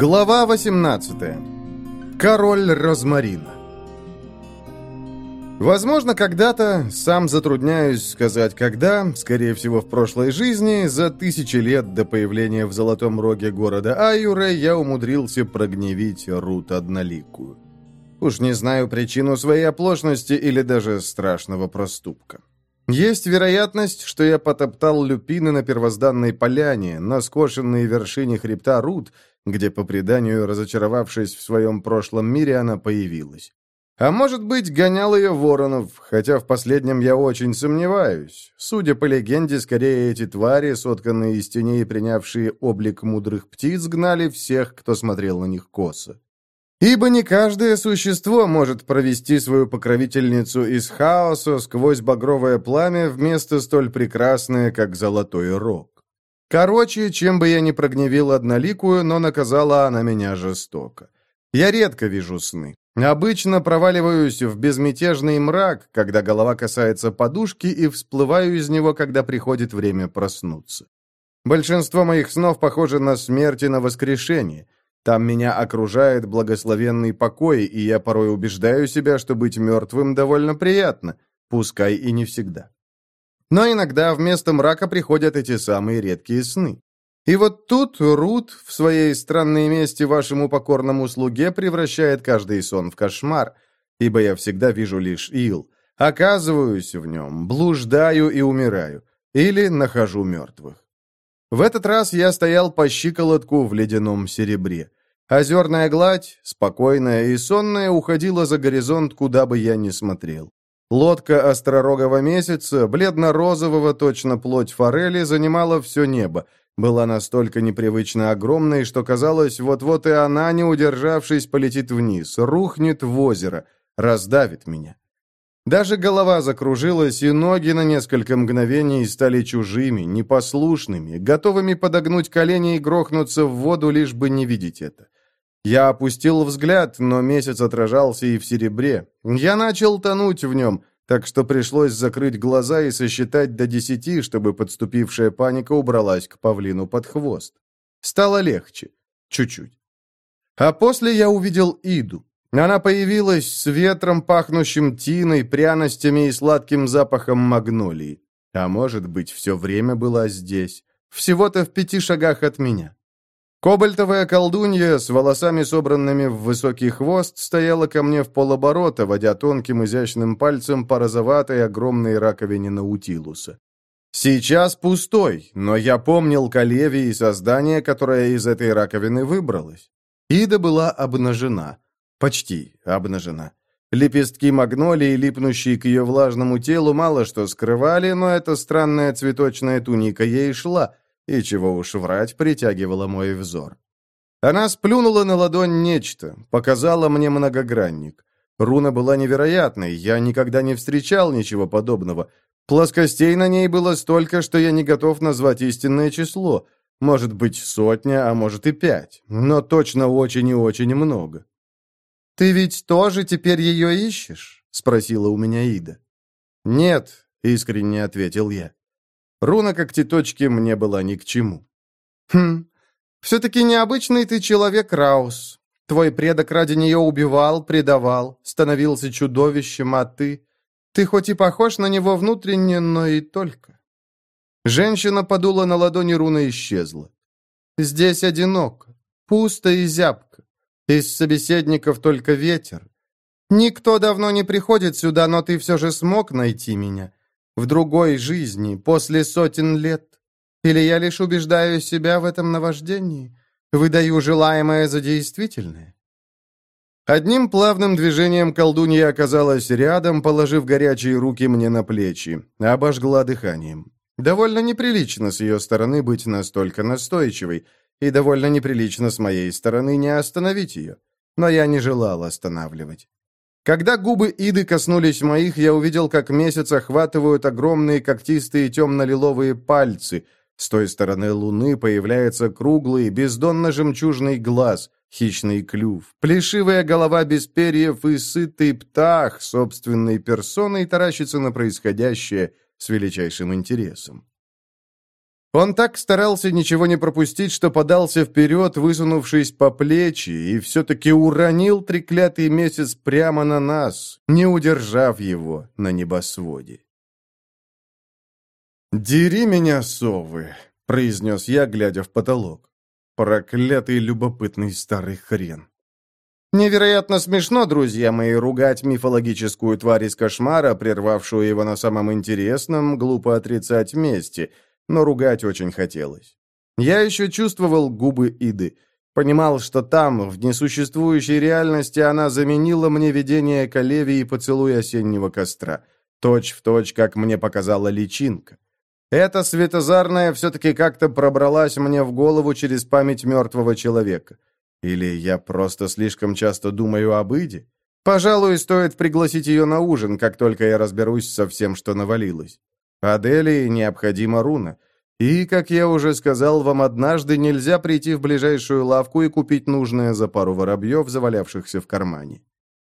Глава 18. Король розмарина. Возможно, когда-то, сам затрудняюсь сказать когда, скорее всего в прошлой жизни, за тысячи лет до появления в Золотом Роге города Аюре я умудрился прогневить Рут Одноликую. Уж не знаю причину своей оплошности или даже страшного проступка. Есть вероятность, что я потоптал люпины на первозданной поляне, на скошенной вершине хребта Рут, где, по преданию, разочаровавшись в своем прошлом мире, она появилась. А может быть, гонял ее воронов, хотя в последнем я очень сомневаюсь. Судя по легенде, скорее эти твари, сотканные из теней и принявшие облик мудрых птиц, гнали всех, кто смотрел на них косо. Ибо не каждое существо может провести свою покровительницу из хаоса сквозь багровое пламя вместо столь прекрасное, как золотой рог. Короче, чем бы я ни прогневил одноликую, но наказала она меня жестоко. Я редко вижу сны. Обычно проваливаюсь в безмятежный мрак, когда голова касается подушки, и всплываю из него, когда приходит время проснуться. Большинство моих снов похоже на смерть и на воскрешение – там меня окружает благословенный покой, и я порой убеждаю себя, что быть мертвым довольно приятно, пускай и не всегда. Но иногда вместо мрака приходят эти самые редкие сны. И вот тут Рут в своей странной месте вашему покорному слуге превращает каждый сон в кошмар, ибо я всегда вижу лишь ил. Оказываюсь в нем, блуждаю и умираю, или нахожу мертвых. В этот раз я стоял по щиколотку в ледяном серебре. Озерная гладь, спокойная и сонная, уходила за горизонт, куда бы я ни смотрел. Лодка остророгого месяца, бледно-розового, точно плоть форели, занимала все небо. Была настолько непривычно огромной, что казалось, вот-вот и она, не удержавшись, полетит вниз, рухнет в озеро, раздавит меня. Даже голова закружилась, и ноги на несколько мгновений стали чужими, непослушными, готовыми подогнуть колени и грохнуться в воду, лишь бы не видеть это. Я опустил взгляд, но месяц отражался и в серебре. Я начал тонуть в нем, так что пришлось закрыть глаза и сосчитать до десяти, чтобы подступившая паника убралась к павлину под хвост. Стало легче. Чуть-чуть. А после я увидел Иду. Она появилась с ветром, пахнущим тиной, пряностями и сладким запахом магнолии. А может быть, все время была здесь, всего-то в пяти шагах от меня. Кобальтовая колдунья с волосами, собранными в высокий хвост, стояла ко мне в полоборота, водя тонким изящным пальцем по розоватой огромной раковине наутилуса. Сейчас пустой, но я помнил колеви и создание, которое из этой раковины выбралось. Ида была обнажена. Почти обнажена. Лепестки магнолии, липнущие к ее влажному телу, мало что скрывали, но эта странная цветочная туника ей шла, и, чего уж врать, притягивала мой взор. Она сплюнула на ладонь нечто, показала мне многогранник. Руна была невероятной, я никогда не встречал ничего подобного. Плоскостей на ней было столько, что я не готов назвать истинное число. Может быть, сотня, а может и пять, но точно очень и очень много. «Ты ведь тоже теперь ее ищешь?» — спросила у меня Ида. «Нет», — искренне ответил я. Руна как теточки мне была ни к чему. «Хм, все-таки необычный ты человек, Раус. Твой предок ради нее убивал, предавал, становился чудовищем, а ты... Ты хоть и похож на него внутренне, но и только». Женщина подула на ладони руна исчезла. «Здесь одиноко, пусто и зябко. Из собеседников только ветер. Никто давно не приходит сюда, но ты все же смог найти меня. В другой жизни, после сотен лет. Или я лишь убеждаю себя в этом наваждении? Выдаю желаемое за действительное?» Одним плавным движением колдунья оказалась рядом, положив горячие руки мне на плечи, обожгла дыханием. Довольно неприлично с ее стороны быть настолько настойчивой, и довольно неприлично с моей стороны не остановить ее. Но я не желал останавливать. Когда губы Иды коснулись моих, я увидел, как месяц охватывают огромные когтистые темно-лиловые пальцы. С той стороны луны появляется круглый, бездонно-жемчужный глаз, хищный клюв, плешивая голова без перьев и сытый птах собственной персоной таращится на происходящее с величайшим интересом. Он так старался ничего не пропустить, что подался вперед, высунувшись по плечи, и все-таки уронил треклятый месяц прямо на нас, не удержав его на небосводе. «Дери меня, совы!» — произнес я, глядя в потолок. «Проклятый любопытный старый хрен!» Невероятно смешно, друзья мои, ругать мифологическую тварь из кошмара, прервавшую его на самом интересном, глупо отрицать месте — но ругать очень хотелось. Я еще чувствовал губы Иды. Понимал, что там, в несуществующей реальности, она заменила мне видение Калеви и поцелуй осеннего костра. Точь в точь, как мне показала личинка. Эта светозарная все-таки как-то пробралась мне в голову через память мертвого человека. Или я просто слишком часто думаю об Иде? Пожалуй, стоит пригласить ее на ужин, как только я разберусь со всем, что навалилось. Аделии необходима руна. И, как я уже сказал вам однажды, нельзя прийти в ближайшую лавку и купить нужное за пару воробьев, завалявшихся в кармане.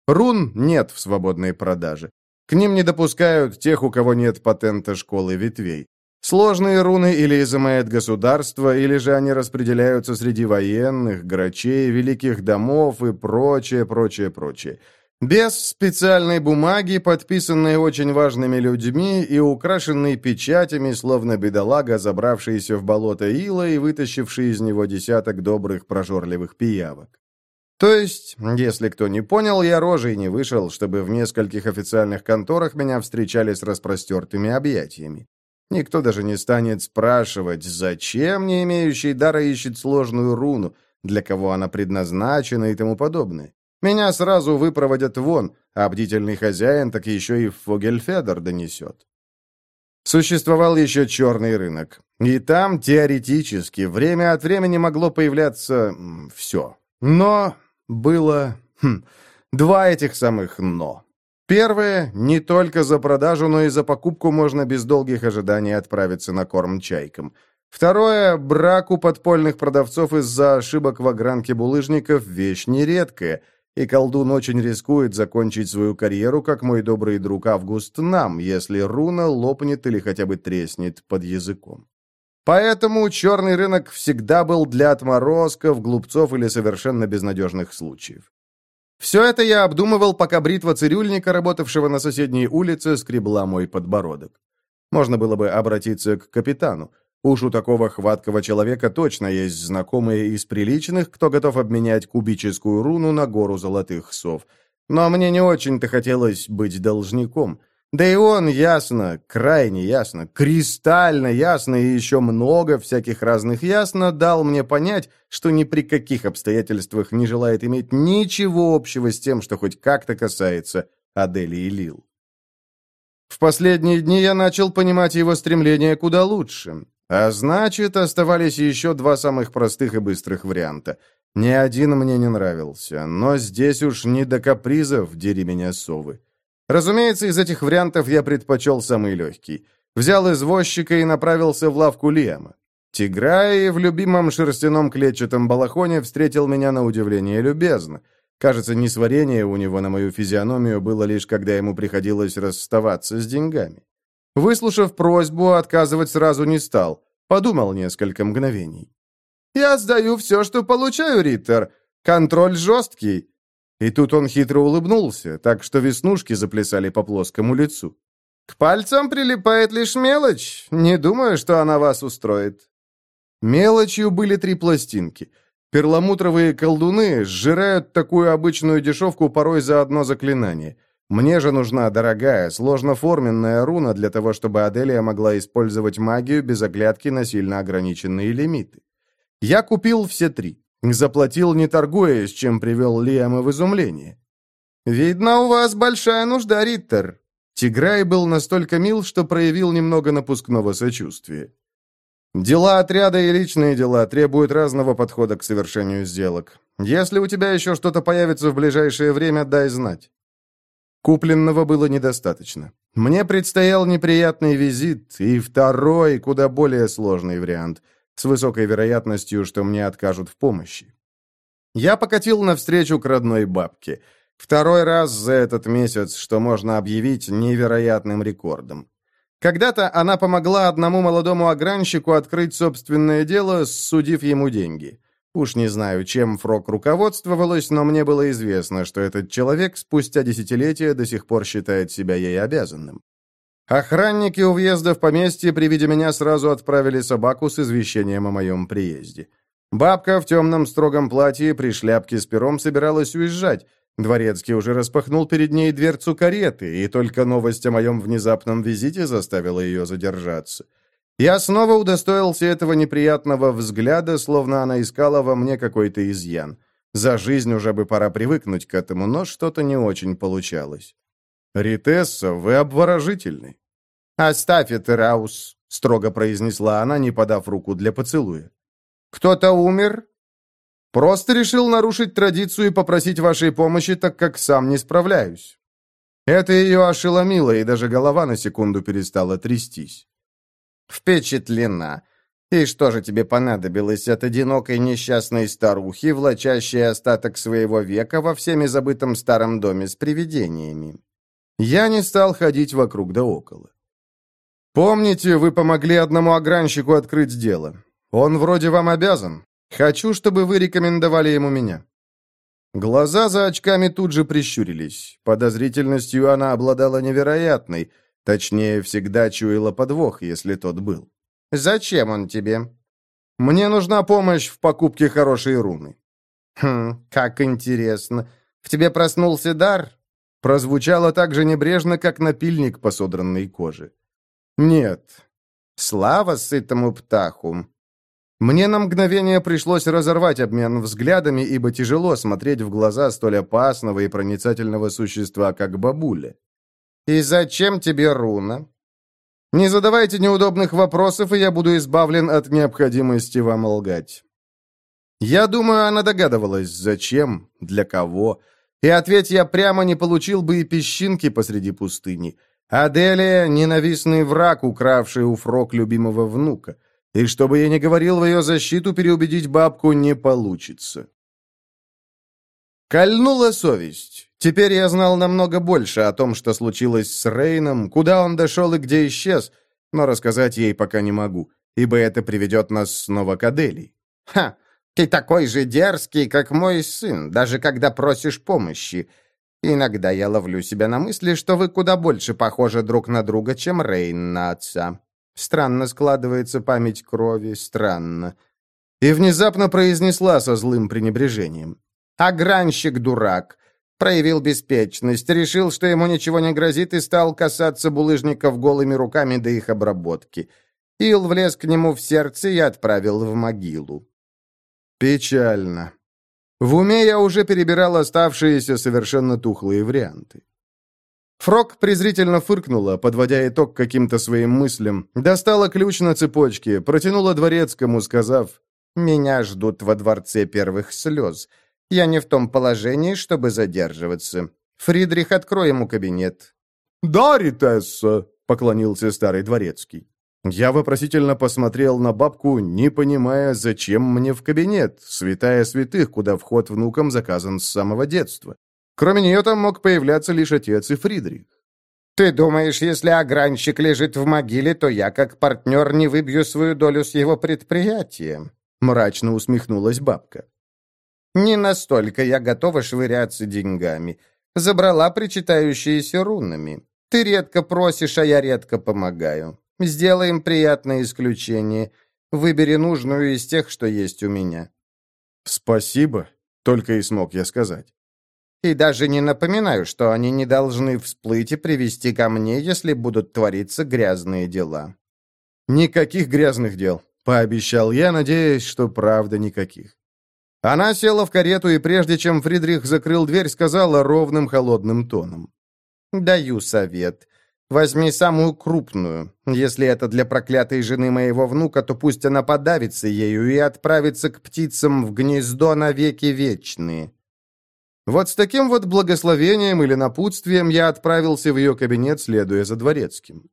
Рун нет в свободной продаже. К ним не допускают тех, у кого нет патента школы ветвей. Сложные руны или изымает государство, или же они распределяются среди военных, грачей, великих домов и прочее, прочее, прочее. Без специальной бумаги, подписанной очень важными людьми и украшенной печатями, словно бедолага, забравшийся в болото ила и вытащивший из него десяток добрых прожорливых пиявок. То есть, если кто не понял, я рожей не вышел, чтобы в нескольких официальных конторах меня встречали с распростертыми объятиями. Никто даже не станет спрашивать, зачем не имеющий дара ищет сложную руну, для кого она предназначена и тому подобное. Меня сразу выпроводят вон, а бдительный хозяин так еще и в Фогельфедер донесет. Существовал еще черный рынок. И там, теоретически, время от времени могло появляться все. Но было хм, два этих самых «но». Первое, не только за продажу, но и за покупку можно без долгих ожиданий отправиться на корм чайкам. Второе, брак у подпольных продавцов из-за ошибок в огранке булыжников – вещь нередкая – и колдун очень рискует закончить свою карьеру, как мой добрый друг Август нам, если руна лопнет или хотя бы треснет под языком. Поэтому черный рынок всегда был для отморозков, глупцов или совершенно безнадежных случаев. Все это я обдумывал, пока бритва цирюльника, работавшего на соседней улице, скребла мой подбородок. Можно было бы обратиться к капитану. Уж у такого хваткого человека точно есть знакомые из приличных, кто готов обменять кубическую руну на гору золотых сов. Но мне не очень-то хотелось быть должником. Да и он ясно, крайне ясно, кристально ясно и еще много всяких разных ясно дал мне понять, что ни при каких обстоятельствах не желает иметь ничего общего с тем, что хоть как-то касается Адели и Лил. В последние дни я начал понимать его стремление куда лучше. А значит, оставались еще два самых простых и быстрых варианта. Ни один мне не нравился, но здесь уж не до капризов дери меня совы. Разумеется, из этих вариантов я предпочел самый легкий. Взял извозчика и направился в лавку Лиама. Тиграй в любимом шерстяном клетчатом балахоне встретил меня на удивление любезно. Кажется, несварение у него на мою физиономию было лишь, когда ему приходилось расставаться с деньгами. Выслушав просьбу, отказывать сразу не стал. Подумал несколько мгновений. «Я сдаю все, что получаю, Риттер. Контроль жесткий». И тут он хитро улыбнулся, так что веснушки заплясали по плоскому лицу. «К пальцам прилипает лишь мелочь. Не думаю, что она вас устроит». Мелочью были три пластинки. Перламутровые колдуны сжирают такую обычную дешевку порой за одно заклинание. Мне же нужна дорогая, сложноформенная руна для того, чтобы Аделия могла использовать магию без оглядки на сильно ограниченные лимиты. Я купил все три. Заплатил, не торгуясь, чем привел Лиама в изумление. «Видно, у вас большая нужда, Риттер». Тиграй был настолько мил, что проявил немного напускного сочувствия. Дела отряда и личные дела требуют разного подхода к совершению сделок. Если у тебя еще что-то появится в ближайшее время, дай знать. Купленного было недостаточно. Мне предстоял неприятный визит и второй, куда более сложный вариант, с высокой вероятностью, что мне откажут в помощи. Я покатил навстречу к родной бабке. Второй раз за этот месяц, что можно объявить невероятным рекордом. Когда-то она помогла одному молодому огранщику открыть собственное дело, судив ему деньги. Уж не знаю, чем Фрок руководствовалась, но мне было известно, что этот человек спустя десятилетия до сих пор считает себя ей обязанным. Охранники у въезда в поместье при виде меня сразу отправили собаку с извещением о моем приезде. Бабка в темном строгом платье при шляпке с пером собиралась уезжать. Дворецкий уже распахнул перед ней дверцу кареты, и только новость о моем внезапном визите заставила ее задержаться. Я снова удостоился этого неприятного взгляда, словно она искала во мне какой-то изъян. За жизнь уже бы пора привыкнуть к этому, но что-то не очень получалось. «Ритесса, вы обворожительны». «Оставь это, Раус», — строго произнесла она, не подав руку для поцелуя. «Кто-то умер?» «Просто решил нарушить традицию и попросить вашей помощи, так как сам не справляюсь». Это ее ошеломило, и даже голова на секунду перестала трястись. Впечатлена. И что же тебе понадобилось от одинокой несчастной старухи, влачащей остаток своего века во всеми забытом старом доме с привидениями? Я не стал ходить вокруг да около. Помните, вы помогли одному огранщику открыть дело. Он вроде вам обязан. Хочу, чтобы вы рекомендовали ему меня. Глаза за очками тут же прищурились. Подозрительностью она обладала невероятной – Точнее, всегда чуяла подвох, если тот был. «Зачем он тебе?» «Мне нужна помощь в покупке хорошей руны». «Хм, как интересно. В тебе проснулся дар?» Прозвучало так же небрежно, как напильник по содранной коже. «Нет». «Слава сытому птаху!» Мне на мгновение пришлось разорвать обмен взглядами, ибо тяжело смотреть в глаза столь опасного и проницательного существа, как бабуля. «И зачем тебе руна?» «Не задавайте неудобных вопросов, и я буду избавлен от необходимости вам лгать». Я думаю, она догадывалась, зачем, для кого. И ответь я прямо не получил бы и песчинки посреди пустыни. Аделия — ненавистный враг, укравший у Фрок любимого внука. И чтобы я не говорил в ее защиту, переубедить бабку не получится. Кольнула совесть. Теперь я знал намного больше о том, что случилось с Рейном, куда он дошел и где исчез, но рассказать ей пока не могу, ибо это приведет нас снова к Аделии. «Ха! Ты такой же дерзкий, как мой сын, даже когда просишь помощи. Иногда я ловлю себя на мысли, что вы куда больше похожи друг на друга, чем Рейн на отца. Странно складывается память крови, странно». И внезапно произнесла со злым пренебрежением. «Огранщик дурак!» проявил беспечность, решил, что ему ничего не грозит, и стал касаться булыжников голыми руками до их обработки. Ил влез к нему в сердце и отправил в могилу. Печально. В уме я уже перебирал оставшиеся совершенно тухлые варианты. Фрог презрительно фыркнула, подводя итог каким-то своим мыслям, достала ключ на цепочке, протянула дворецкому, сказав «Меня ждут во дворце первых слез», я не в том положении, чтобы задерживаться. Фридрих, открой ему кабинет». «Да, Ритесса», — поклонился старый дворецкий. Я вопросительно посмотрел на бабку, не понимая, зачем мне в кабинет, святая святых, куда вход внукам заказан с самого детства. Кроме нее там мог появляться лишь отец и Фридрих. «Ты думаешь, если огранщик лежит в могиле, то я, как партнер, не выбью свою долю с его предприятия?» Мрачно усмехнулась бабка. Не настолько я готова швыряться деньгами. Забрала причитающиеся рунами. Ты редко просишь, а я редко помогаю. Сделаем приятное исключение. Выбери нужную из тех, что есть у меня». «Спасибо», — только и смог я сказать. «И даже не напоминаю, что они не должны всплыть и привести ко мне, если будут твориться грязные дела». «Никаких грязных дел», — пообещал я, надеясь, что правда никаких. Она села в карету и, прежде чем Фридрих закрыл дверь, сказала ровным холодным тоном. «Даю совет. Возьми самую крупную. Если это для проклятой жены моего внука, то пусть она подавится ею и отправится к птицам в гнездо навеки вечные». Вот с таким вот благословением или напутствием я отправился в ее кабинет, следуя за дворецким.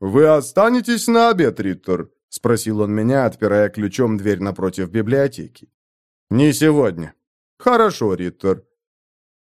«Вы останетесь на обед, Риттер?» — спросил он меня, отпирая ключом дверь напротив библиотеки. «Не сегодня». «Хорошо, Риттер».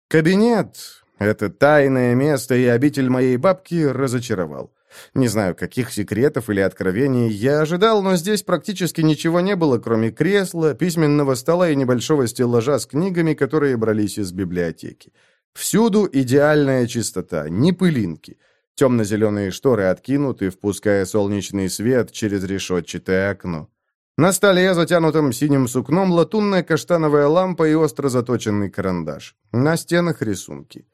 Кабинет, это тайное место и обитель моей бабки, разочаровал. Не знаю, каких секретов или откровений я ожидал, но здесь практически ничего не было, кроме кресла, письменного стола и небольшого стеллажа с книгами, которые брались из библиотеки. Всюду идеальная чистота, ни пылинки. Темно-зеленые шторы откинуты, впуская солнечный свет через решетчатое окно. На столе, затянутом синим сукном, латунная каштановая лампа и остро заточенный карандаш. На стенах рисунки.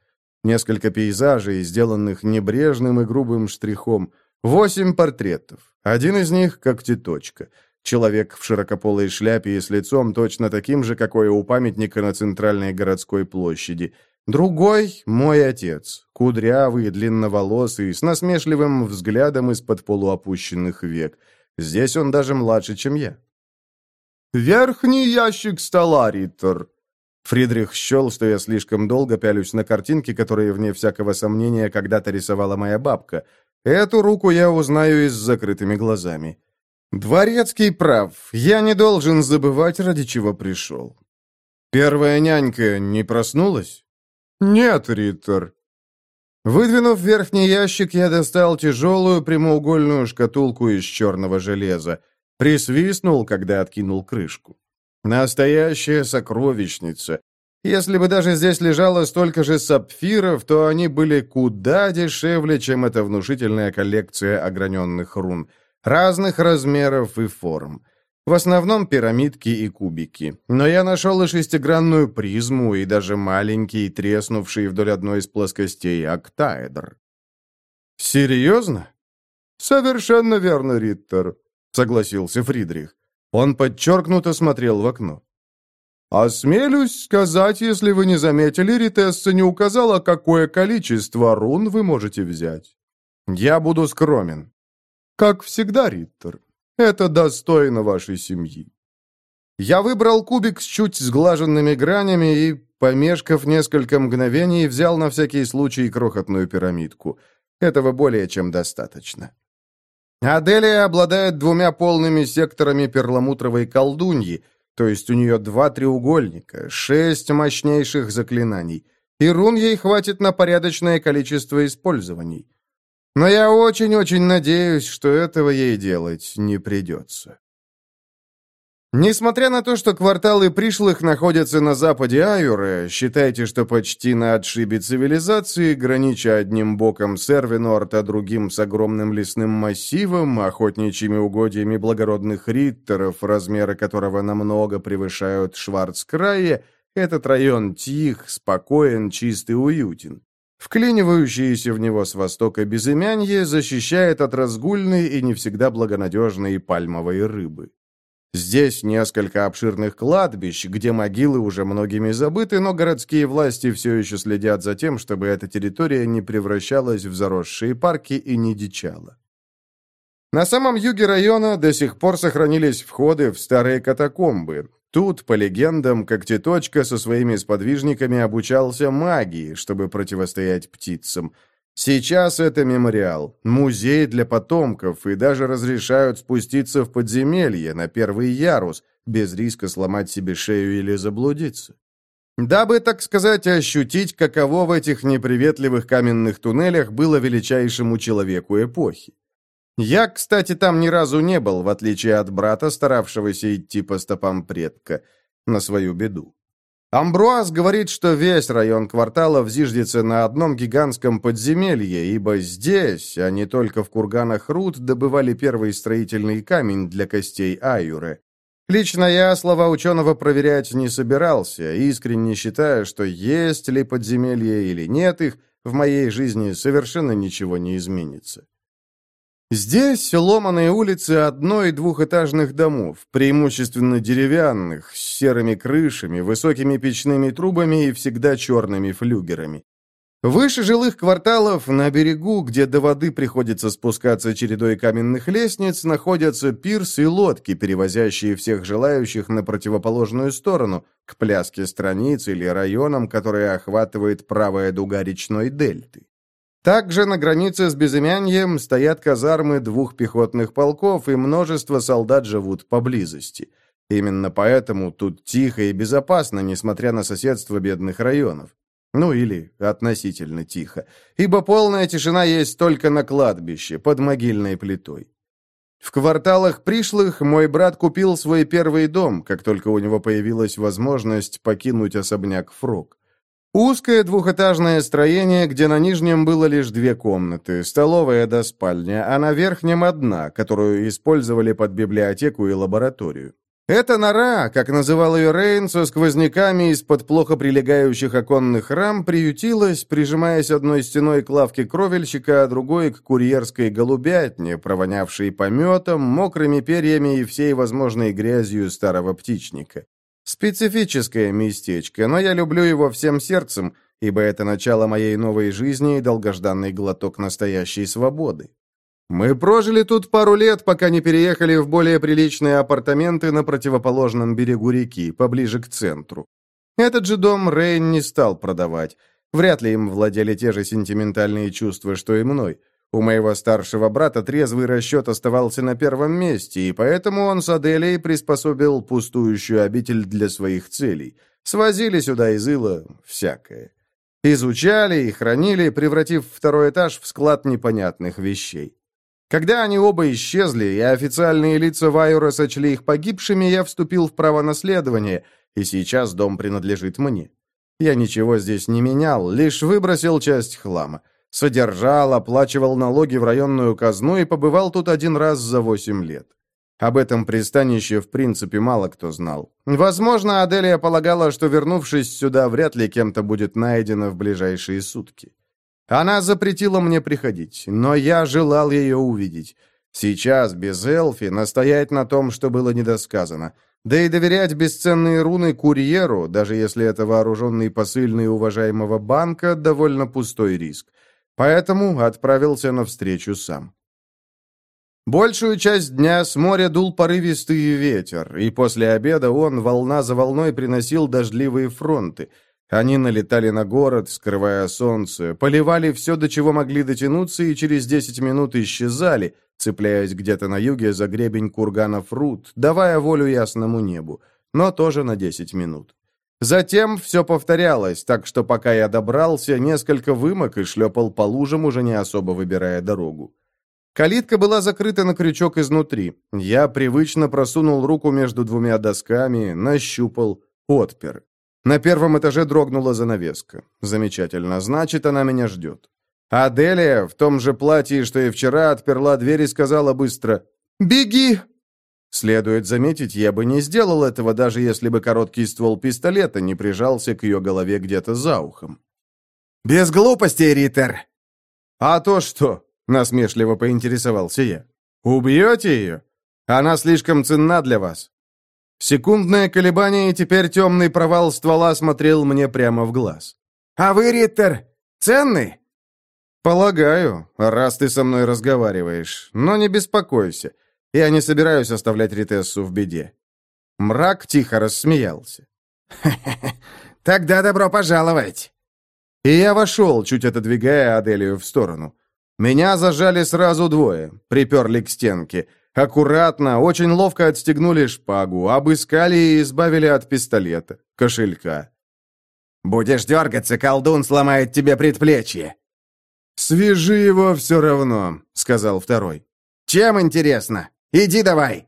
Несколько пейзажей, сделанных небрежным и грубым штрихом. Восемь портретов. Один из них — когтеточка. Человек в широкополой шляпе и с лицом точно таким же, какое у памятника на центральной городской площади. Другой — мой отец, кудрявый, длинноволосый, с насмешливым взглядом из-под полуопущенных век — Здесь он даже младше, чем я. «Верхний ящик стола, Риттер!» Фридрих счел, что я слишком долго пялюсь на картинки, которые, вне всякого сомнения, когда-то рисовала моя бабка. Эту руку я узнаю и с закрытыми глазами. «Дворецкий прав. Я не должен забывать, ради чего пришел». «Первая нянька не проснулась?» «Нет, Риттер. Выдвинув верхний ящик, я достал тяжелую прямоугольную шкатулку из черного железа. Присвистнул, когда откинул крышку. Настоящая сокровищница. Если бы даже здесь лежало столько же сапфиров, то они были куда дешевле, чем эта внушительная коллекция ограненных рун. Разных размеров и форм. В основном пирамидки и кубики. Но я нашел и шестигранную призму, и даже маленький, треснувший вдоль одной из плоскостей октаэдр. «Серьезно?» «Совершенно верно, Риттер», — согласился Фридрих. Он подчеркнуто смотрел в окно. «Осмелюсь сказать, если вы не заметили, Ритесса не указала, какое количество рун вы можете взять. Я буду скромен». «Как всегда, Риттер», это достойно вашей семьи. Я выбрал кубик с чуть сглаженными гранями и, помешков несколько мгновений, взял на всякий случай крохотную пирамидку. Этого более чем достаточно. Аделия обладает двумя полными секторами перламутровой колдуньи, то есть у нее два треугольника, шесть мощнейших заклинаний, и рун ей хватит на порядочное количество использований. Но я очень-очень надеюсь, что этого ей делать не придется. Несмотря на то, что кварталы пришлых находятся на западе Аюры, считайте, что почти на отшибе цивилизации, гранича одним боком с Эрвинорт, а другим с огромным лесным массивом, охотничьими угодьями благородных риттеров, размеры которого намного превышают Шварцкрая, этот район тих, спокоен, чист и уютен. Вклинивающееся в него с востока безымянье защищает от разгульной и не всегда благонадежной пальмовой рыбы. Здесь несколько обширных кладбищ, где могилы уже многими забыты, но городские власти все еще следят за тем, чтобы эта территория не превращалась в заросшие парки и не дичала. На самом юге района до сих пор сохранились входы в старые катакомбы, Тут, по легендам, Когтеточка со своими сподвижниками обучался магии, чтобы противостоять птицам. Сейчас это мемориал, музей для потомков, и даже разрешают спуститься в подземелье на первый ярус, без риска сломать себе шею или заблудиться. Дабы, так сказать, ощутить, каково в этих неприветливых каменных туннелях было величайшему человеку эпохи. Я, кстати, там ни разу не был, в отличие от брата, старавшегося идти по стопам предка, на свою беду. Амбруаз говорит, что весь район квартала взиждется на одном гигантском подземелье, ибо здесь, а не только в курганах Рут, добывали первый строительный камень для костей Аюры. Лично я слова ученого проверять не собирался, искренне считая, что есть ли подземелье или нет их, в моей жизни совершенно ничего не изменится. Здесь ломаные улицы одной и двухэтажных домов, преимущественно деревянных, с серыми крышами, высокими печными трубами и всегда черными флюгерами. Выше жилых кварталов, на берегу, где до воды приходится спускаться чередой каменных лестниц, находятся пирс и лодки, перевозящие всех желающих на противоположную сторону, к пляске страниц или районам, которые охватывает правая дуга речной дельты. Также на границе с Безымяньем стоят казармы двух пехотных полков, и множество солдат живут поблизости. Именно поэтому тут тихо и безопасно, несмотря на соседство бедных районов. Ну или относительно тихо, ибо полная тишина есть только на кладбище, под могильной плитой. В кварталах пришлых мой брат купил свой первый дом, как только у него появилась возможность покинуть особняк Фрог. Узкое двухэтажное строение, где на нижнем было лишь две комнаты, столовая до спальня, а на верхнем одна, которую использовали под библиотеку и лабораторию. Эта нора, как называл ее Рейн, со сквозняками из-под плохо прилегающих оконных рам приютилась, прижимаясь одной стеной к лавке кровельщика, а другой к курьерской голубятне, провонявшей пометом, мокрыми перьями и всей возможной грязью старого птичника. Специфическое местечко, но я люблю его всем сердцем, ибо это начало моей новой жизни и долгожданный глоток настоящей свободы. Мы прожили тут пару лет, пока не переехали в более приличные апартаменты на противоположном берегу реки, поближе к центру. Этот же дом Рейн не стал продавать. Вряд ли им владели те же сентиментальные чувства, что и мной. У моего старшего брата трезвый расчет оставался на первом месте, и поэтому он с Аделей приспособил пустующую обитель для своих целей. Свозили сюда из Ила всякое. Изучали и хранили, превратив второй этаж в склад непонятных вещей. Когда они оба исчезли, и официальные лица Вайора сочли их погибшими, я вступил в право наследования, и сейчас дом принадлежит мне. Я ничего здесь не менял, лишь выбросил часть хлама содержал, оплачивал налоги в районную казну и побывал тут один раз за восемь лет. Об этом пристанище, в принципе, мало кто знал. Возможно, Аделия полагала, что, вернувшись сюда, вряд ли кем-то будет найдено в ближайшие сутки. Она запретила мне приходить, но я желал ее увидеть. Сейчас, без Элфи, настоять на том, что было недосказано. Да и доверять бесценные руны курьеру, даже если это вооруженный посыльный уважаемого банка, довольно пустой риск поэтому отправился навстречу сам. Большую часть дня с моря дул порывистый ветер, и после обеда он волна за волной приносил дождливые фронты. Они налетали на город, скрывая солнце, поливали все, до чего могли дотянуться, и через десять минут исчезали, цепляясь где-то на юге за гребень курганов Рут, давая волю ясному небу, но тоже на десять минут. Затем все повторялось, так что пока я добрался, несколько вымок и шлепал по лужам, уже не особо выбирая дорогу. Калитка была закрыта на крючок изнутри. Я привычно просунул руку между двумя досками, нащупал, отпер. На первом этаже дрогнула занавеска. Замечательно, значит, она меня ждет. Аделия в том же платье, что и вчера, отперла дверь и сказала быстро «Беги!» Следует заметить, я бы не сделал этого, даже если бы короткий ствол пистолета не прижался к ее голове где-то за ухом. «Без глупостей, Риттер!» «А то что?» — насмешливо поинтересовался я. «Убьете ее? Она слишком ценна для вас». Секундное колебание, и теперь темный провал ствола смотрел мне прямо в глаз. «А вы, Риттер, ценны?» «Полагаю, раз ты со мной разговариваешь. Но не беспокойся. Я не собираюсь оставлять Ритессу в беде». Мрак тихо рассмеялся. «Хе -хе -хе. Тогда добро пожаловать!» И я вошел, чуть отодвигая Аделию в сторону. Меня зажали сразу двое, приперли к стенке. Аккуратно, очень ловко отстегнули шпагу, обыскали и избавили от пистолета, кошелька. «Будешь дергаться, колдун сломает тебе предплечье!» «Свяжи его все равно», — сказал второй. «Чем интересно?» «Иди давай!»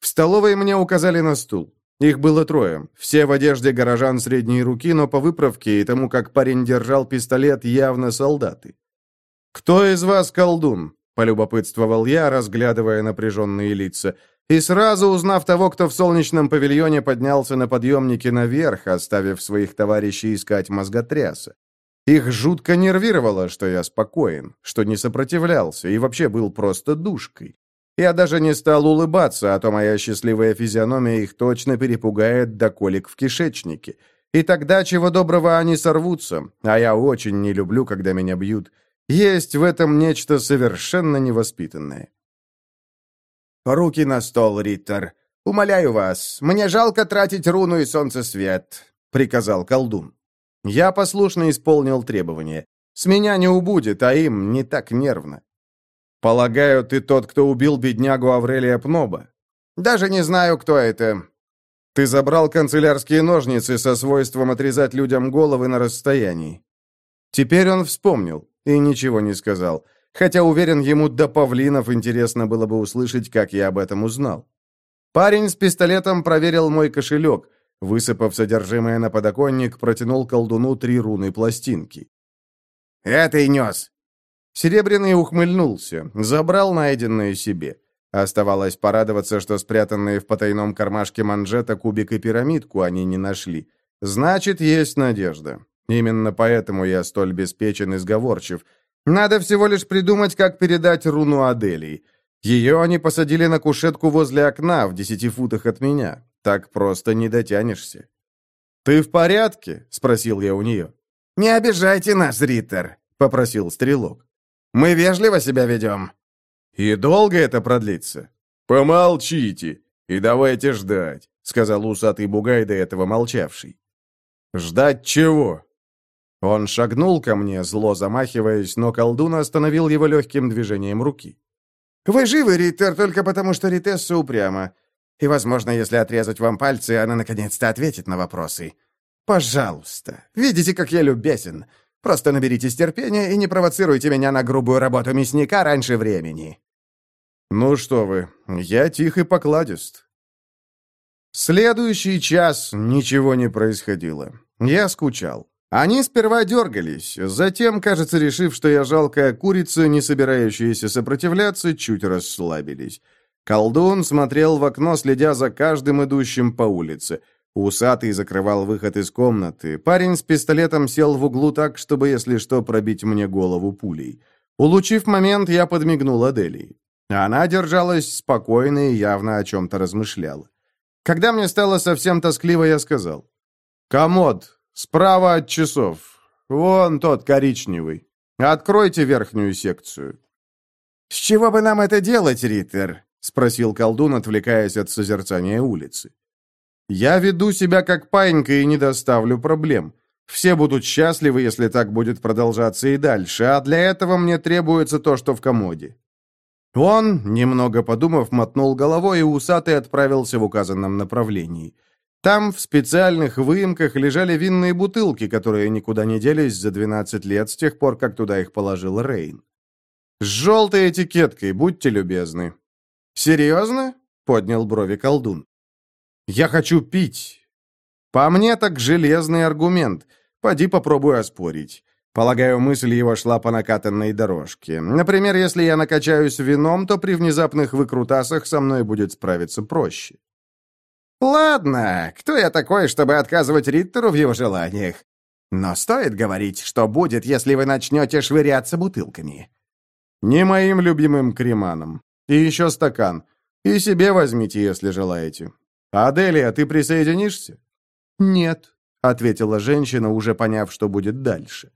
В столовой мне указали на стул. Их было трое, все в одежде горожан средней руки, но по выправке и тому, как парень держал пистолет, явно солдаты. «Кто из вас колдун?» — полюбопытствовал я, разглядывая напряженные лица. И сразу узнав того, кто в солнечном павильоне поднялся на подъемнике наверх, оставив своих товарищей искать мозготряса. Их жутко нервировало, что я спокоен, что не сопротивлялся и вообще был просто душкой. Я даже не стал улыбаться, а то моя счастливая физиономия их точно перепугает до колик в кишечнике. И тогда, чего доброго, они сорвутся, а я очень не люблю, когда меня бьют. Есть в этом нечто совершенно невоспитанное. «Руки на стол, Риттер. Умоляю вас, мне жалко тратить руну и солнцесвет», — приказал колдун. Я послушно исполнил требование. С меня не убудет, а им не так нервно. «Полагаю, ты тот, кто убил беднягу Аврелия Пноба?» «Даже не знаю, кто это». «Ты забрал канцелярские ножницы со свойством отрезать людям головы на расстоянии». Теперь он вспомнил и ничего не сказал, хотя, уверен, ему до павлинов интересно было бы услышать, как я об этом узнал. Парень с пистолетом проверил мой кошелек, высыпав содержимое на подоконник, протянул колдуну три руны пластинки. «Это и нес. Серебряный ухмыльнулся, забрал найденное себе. Оставалось порадоваться, что спрятанные в потайном кармашке манжета кубик и пирамидку они не нашли. Значит, есть надежда. Именно поэтому я столь беспечен и сговорчив. Надо всего лишь придумать, как передать руну Аделии. Ее они посадили на кушетку возле окна в десяти футах от меня. Так просто не дотянешься. «Ты в порядке?» — спросил я у нее. «Не обижайте нас, Риттер», — попросил стрелок. Мы вежливо себя ведем». «И долго это продлится?» «Помолчите и давайте ждать», — сказал усатый бугай до этого молчавший. «Ждать чего?» Он шагнул ко мне, зло замахиваясь, но колдун остановил его легким движением руки. «Вы живы, Риттер, только потому, что Ритесса упряма. И, возможно, если отрезать вам пальцы, она наконец-то ответит на вопросы. Пожалуйста, видите, как я любезен. Просто наберитесь терпения и не провоцируйте меня на грубую работу мясника раньше времени». «Ну что вы, я тих и покладист». Следующий час ничего не происходило. Я скучал. Они сперва дергались, затем, кажется, решив, что я жалкая курица, не собирающаяся сопротивляться, чуть расслабились. Колдун смотрел в окно, следя за каждым идущим по улице — Усатый закрывал выход из комнаты. Парень с пистолетом сел в углу так, чтобы, если что, пробить мне голову пулей. Улучив момент, я подмигнул Аделии. Она держалась спокойно и явно о чем-то размышляла. Когда мне стало совсем тоскливо, я сказал. «Комод, справа от часов. Вон тот коричневый. Откройте верхнюю секцию». «С чего бы нам это делать, Риттер?» — спросил колдун, отвлекаясь от созерцания улицы. Я веду себя как панька и не доставлю проблем. Все будут счастливы, если так будет продолжаться и дальше, а для этого мне требуется то, что в комоде». Он, немного подумав, мотнул головой, и усатый отправился в указанном направлении. Там в специальных выемках лежали винные бутылки, которые никуда не делись за 12 лет с тех пор, как туда их положил Рейн. «С желтой этикеткой, будьте любезны». «Серьезно?» — поднял брови колдун. Я хочу пить. По мне так железный аргумент. Пойди попробуй оспорить. Полагаю, мысль его шла по накатанной дорожке. Например, если я накачаюсь вином, то при внезапных выкрутасах со мной будет справиться проще. Ладно, кто я такой, чтобы отказывать Риттеру в его желаниях? Но стоит говорить, что будет, если вы начнете швыряться бутылками. Не моим любимым креманом. И еще стакан. И себе возьмите, если желаете. «Аделия, ты присоединишься?» «Нет», — ответила женщина, уже поняв, что будет дальше.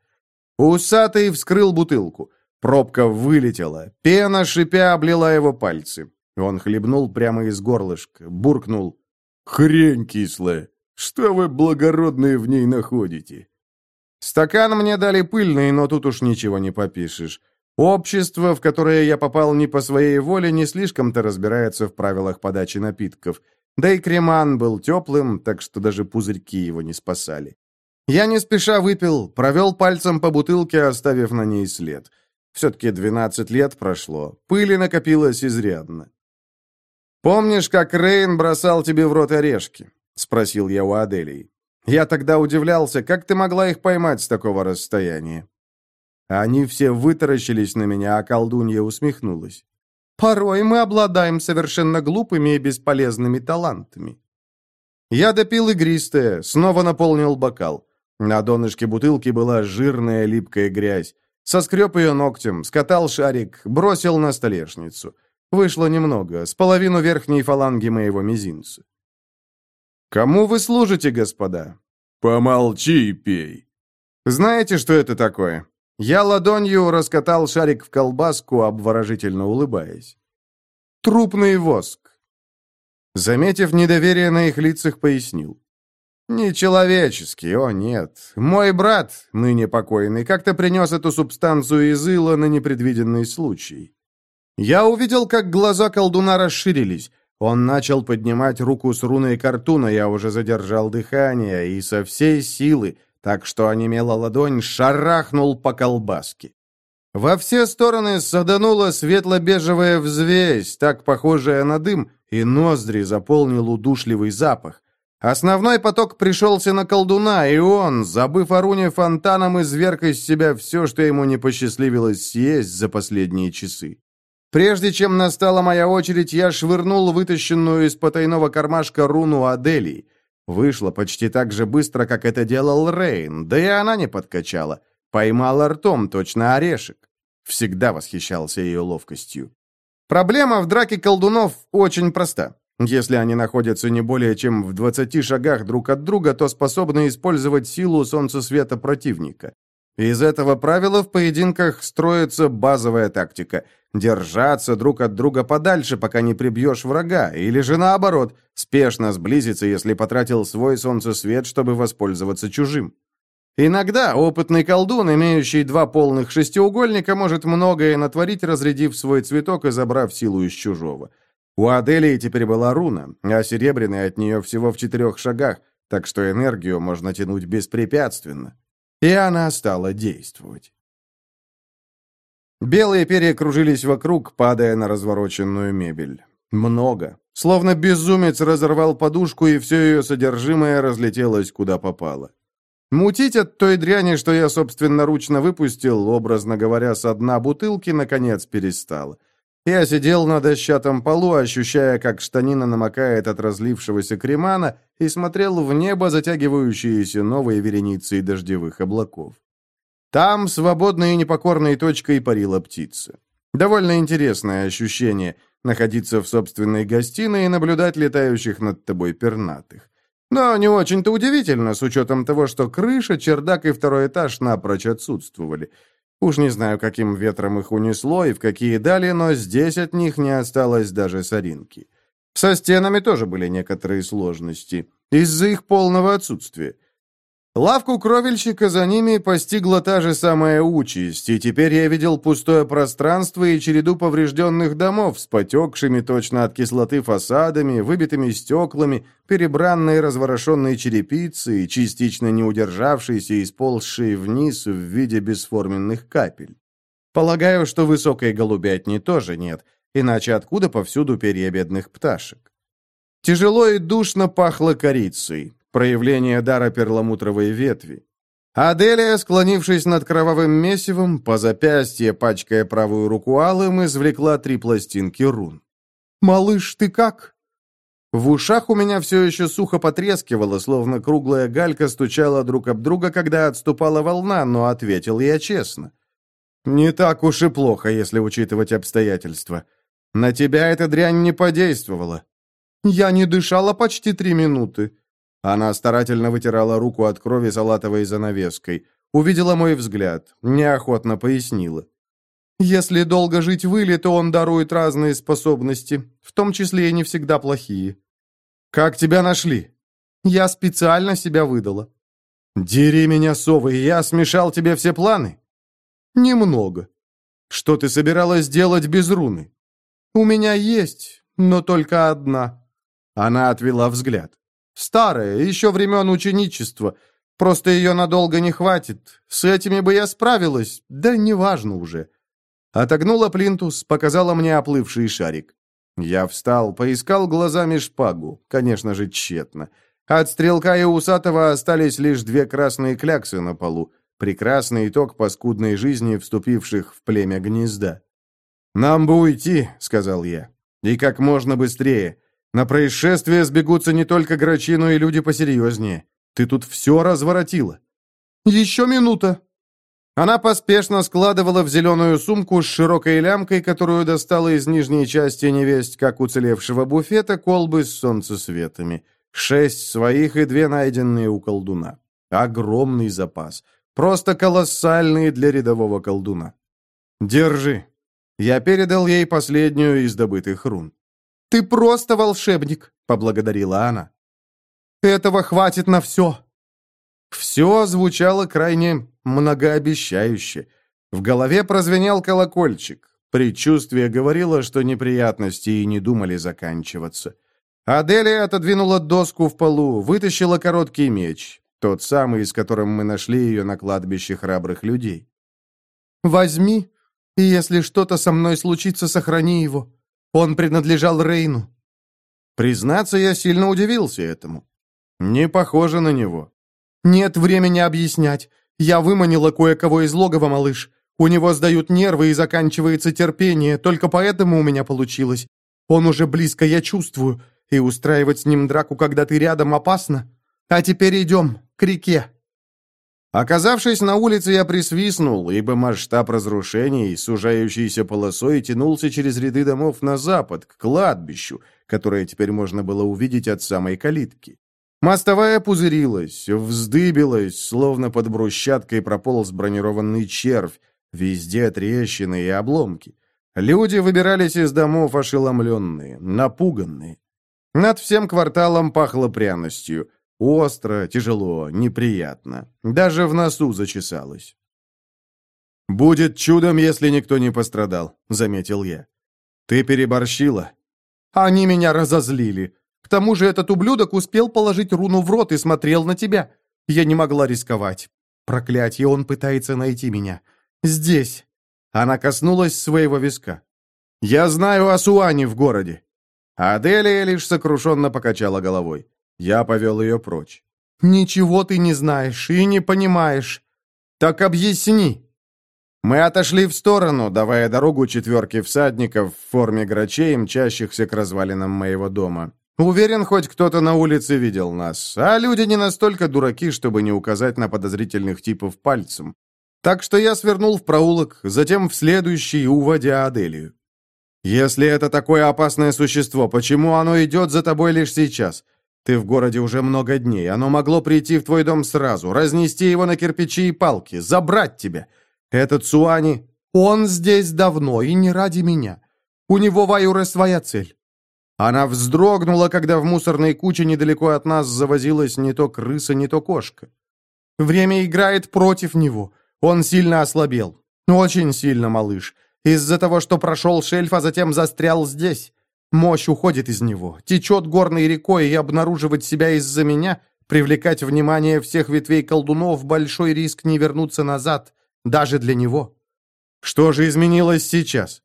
Усатый вскрыл бутылку. Пробка вылетела. Пена, шипя, облила его пальцы. Он хлебнул прямо из горлышка, буркнул. «Хрень кислая! Что вы, благородные, в ней находите?» Стакан мне дали пыльный, но тут уж ничего не попишешь. Общество, в которое я попал не по своей воле, не слишком-то разбирается в правилах подачи напитков — да и креман был теплым, так что даже пузырьки его не спасали. Я не спеша выпил, провел пальцем по бутылке, оставив на ней след. Все-таки 12 лет прошло, пыли накопилось изрядно. «Помнишь, как Рейн бросал тебе в рот орешки?» — спросил я у Аделии. «Я тогда удивлялся, как ты могла их поймать с такого расстояния?» Они все вытаращились на меня, а колдунья усмехнулась. Порой мы обладаем совершенно глупыми и бесполезными талантами. Я допил игристое, снова наполнил бокал. На донышке бутылки была жирная липкая грязь. Соскреб ее ногтем, скатал шарик, бросил на столешницу. Вышло немного, с половину верхней фаланги моего мизинца. «Кому вы служите, господа?» «Помолчи и пей». «Знаете, что это такое?» Я ладонью раскатал шарик в колбаску, обворожительно улыбаясь. «Трупный воск!» Заметив недоверие на их лицах, пояснил. «Нечеловеческий, о нет. Мой брат, ныне покойный, как-то принес эту субстанцию из ила на непредвиденный случай. Я увидел, как глаза колдуна расширились. Он начал поднимать руку с руной картуна, я уже задержал дыхание, и со всей силы, так что онемела ладонь, шарахнул по колбаске. Во все стороны саданула светло-бежевая взвесь, так похожая на дым, и ноздри заполнил удушливый запах. Основной поток пришелся на колдуна, и он, забыв о руне фонтаном, изверг из себя все, что ему не посчастливилось съесть за последние часы. Прежде чем настала моя очередь, я швырнул вытащенную из потайного кармашка руну Аделии. Вышла почти так же быстро, как это делал Рейн, да и она не подкачала. Поймала ртом точно орешек. Всегда восхищался ее ловкостью. Проблема в драке колдунов очень проста. Если они находятся не более чем в 20 шагах друг от друга, то способны использовать силу солнцесвета противника. Из этого правила в поединках строится базовая тактика – держаться друг от друга подальше, пока не прибьешь врага, или же наоборот, спешно сблизиться, если потратил свой солнцесвет, чтобы воспользоваться чужим. Иногда опытный колдун, имеющий два полных шестиугольника, может многое натворить, разрядив свой цветок и забрав силу из чужого. У Аделии теперь была руна, а серебряная от нее всего в четырех шагах, так что энергию можно тянуть беспрепятственно. И она стала действовать. Белые перья кружились вокруг, падая на развороченную мебель. Много. Словно безумец разорвал подушку, и все ее содержимое разлетелось куда попало. Мутить от той дряни, что я собственноручно выпустил, образно говоря, с дна бутылки, наконец перестало. Я сидел на дощатом полу, ощущая, как штанина намокает от разлившегося кремана, и смотрел в небо, затягивающиеся новые вереницы дождевых облаков. Там свободной и непокорной точкой парила птица. Довольно интересное ощущение – находиться в собственной гостиной и наблюдать летающих над тобой пернатых. Но не очень-то удивительно, с учетом того, что крыша, чердак и второй этаж напрочь отсутствовали. Уж не знаю, каким ветром их унесло и в какие дали, но здесь от них не осталось даже соринки. Со стенами тоже были некоторые сложности. Из-за их полного отсутствия. Лавку кровельщика за ними постигла та же самая участь, и теперь я видел пустое пространство и череду поврежденных домов с потекшими точно от кислоты фасадами, выбитыми стеклами, перебранной разворошенной черепицей, частично не удержавшейся и сползшей вниз в виде бесформенных капель. Полагаю, что высокой голубятни тоже нет, иначе откуда повсюду перья бедных пташек? Тяжело и душно пахло корицей проявление дара перламутровой ветви. Аделия, склонившись над кровавым месивом, по запястье, пачкая правую руку алым, извлекла три пластинки рун. «Малыш, ты как?» В ушах у меня все еще сухо потрескивало, словно круглая галька стучала друг об друга, когда отступала волна, но ответил я честно. «Не так уж и плохо, если учитывать обстоятельства. На тебя эта дрянь не подействовала». «Я не дышала почти три минуты. Она старательно вытирала руку от крови салатовой занавеской. Увидела мой взгляд, неохотно пояснила. «Если долго жить выли, то он дарует разные способности, в том числе и не всегда плохие». «Как тебя нашли?» «Я специально себя выдала». «Дери меня, совы, я смешал тебе все планы?» «Немного». «Что ты собиралась делать без руны?» «У меня есть, но только одна». Она отвела взгляд. Старая, еще времен ученичества. Просто ее надолго не хватит. С этими бы я справилась, да неважно уже». Отогнула плинтус, показала мне оплывший шарик. Я встал, поискал глазами шпагу, конечно же, тщетно. От стрелка и усатого остались лишь две красные кляксы на полу. Прекрасный итог паскудной жизни, вступивших в племя гнезда. «Нам бы уйти», — сказал я. «И как можно быстрее. На происшествие сбегутся не только грачи, но и люди посерьезнее. Ты тут все разворотила». «Еще минута». Она поспешно складывала в зеленую сумку с широкой лямкой, которую достала из нижней части невесть, как уцелевшего буфета, колбы с солнцесветами. Шесть своих и две найденные у колдуна. Огромный запас. Просто колоссальный для рядового колдуна. «Держи». Я передал ей последнюю из добытых рун. «Ты просто волшебник!» — поблагодарила она. «Этого хватит на все!» Все звучало крайне многообещающе. В голове прозвенел колокольчик. Предчувствие говорило, что неприятности и не думали заканчиваться. Аделия отодвинула доску в полу, вытащила короткий меч, тот самый, с которым мы нашли ее на кладбище храбрых людей. «Возьми, и если что-то со мной случится, сохрани его. Он принадлежал Рейну. Признаться, я сильно удивился этому. Не похоже на него. Нет времени объяснять. Я выманила кое-кого из логова, малыш. У него сдают нервы и заканчивается терпение. Только поэтому у меня получилось. Он уже близко, я чувствую. И устраивать с ним драку, когда ты рядом, опасно. А теперь идем, к реке. Оказавшись на улице, я присвистнул, ибо масштаб разрушений, сужающийся полосой, тянулся через ряды домов на запад, к кладбищу, которое теперь можно было увидеть от самой калитки. Мостовая пузырилась, вздыбилась, словно под брусчаткой прополз бронированный червь, везде трещины и обломки. Люди выбирались из домов ошеломленные, напуганные. Над всем кварталом пахло пряностью — Остро, тяжело, неприятно. Даже в носу зачесалось. «Будет чудом, если никто не пострадал», — заметил я. «Ты переборщила». «Они меня разозлили. К тому же этот ублюдок успел положить руну в рот и смотрел на тебя. Я не могла рисковать. Проклятье, он пытается найти меня. Здесь». Она коснулась своего виска. «Я знаю о Суане в городе». Аделия лишь сокрушенно покачала головой. Я повел ее прочь. «Ничего ты не знаешь и не понимаешь. Так объясни!» Мы отошли в сторону, давая дорогу четверке всадников в форме грачей, мчащихся к развалинам моего дома. Уверен, хоть кто-то на улице видел нас, а люди не настолько дураки, чтобы не указать на подозрительных типов пальцем. Так что я свернул в проулок, затем в следующий, уводя Аделию. «Если это такое опасное существо, почему оно идет за тобой лишь сейчас? Ты в городе уже много дней. Оно могло прийти в твой дом сразу, разнести его на кирпичи и палки, забрать тебя. Этот Суани... Он здесь давно и не ради меня. У него в Айуре своя цель. Она вздрогнула, когда в мусорной куче недалеко от нас завозилась не то крыса, не то кошка. Время играет против него. Он сильно ослабел. Очень сильно, малыш. Из-за того, что прошел шельф, а затем застрял здесь. Мощь уходит из него, течет горной рекой, и обнаруживать себя из-за меня, привлекать внимание всех ветвей колдунов, большой риск не вернуться назад, даже для него. Что же изменилось сейчас?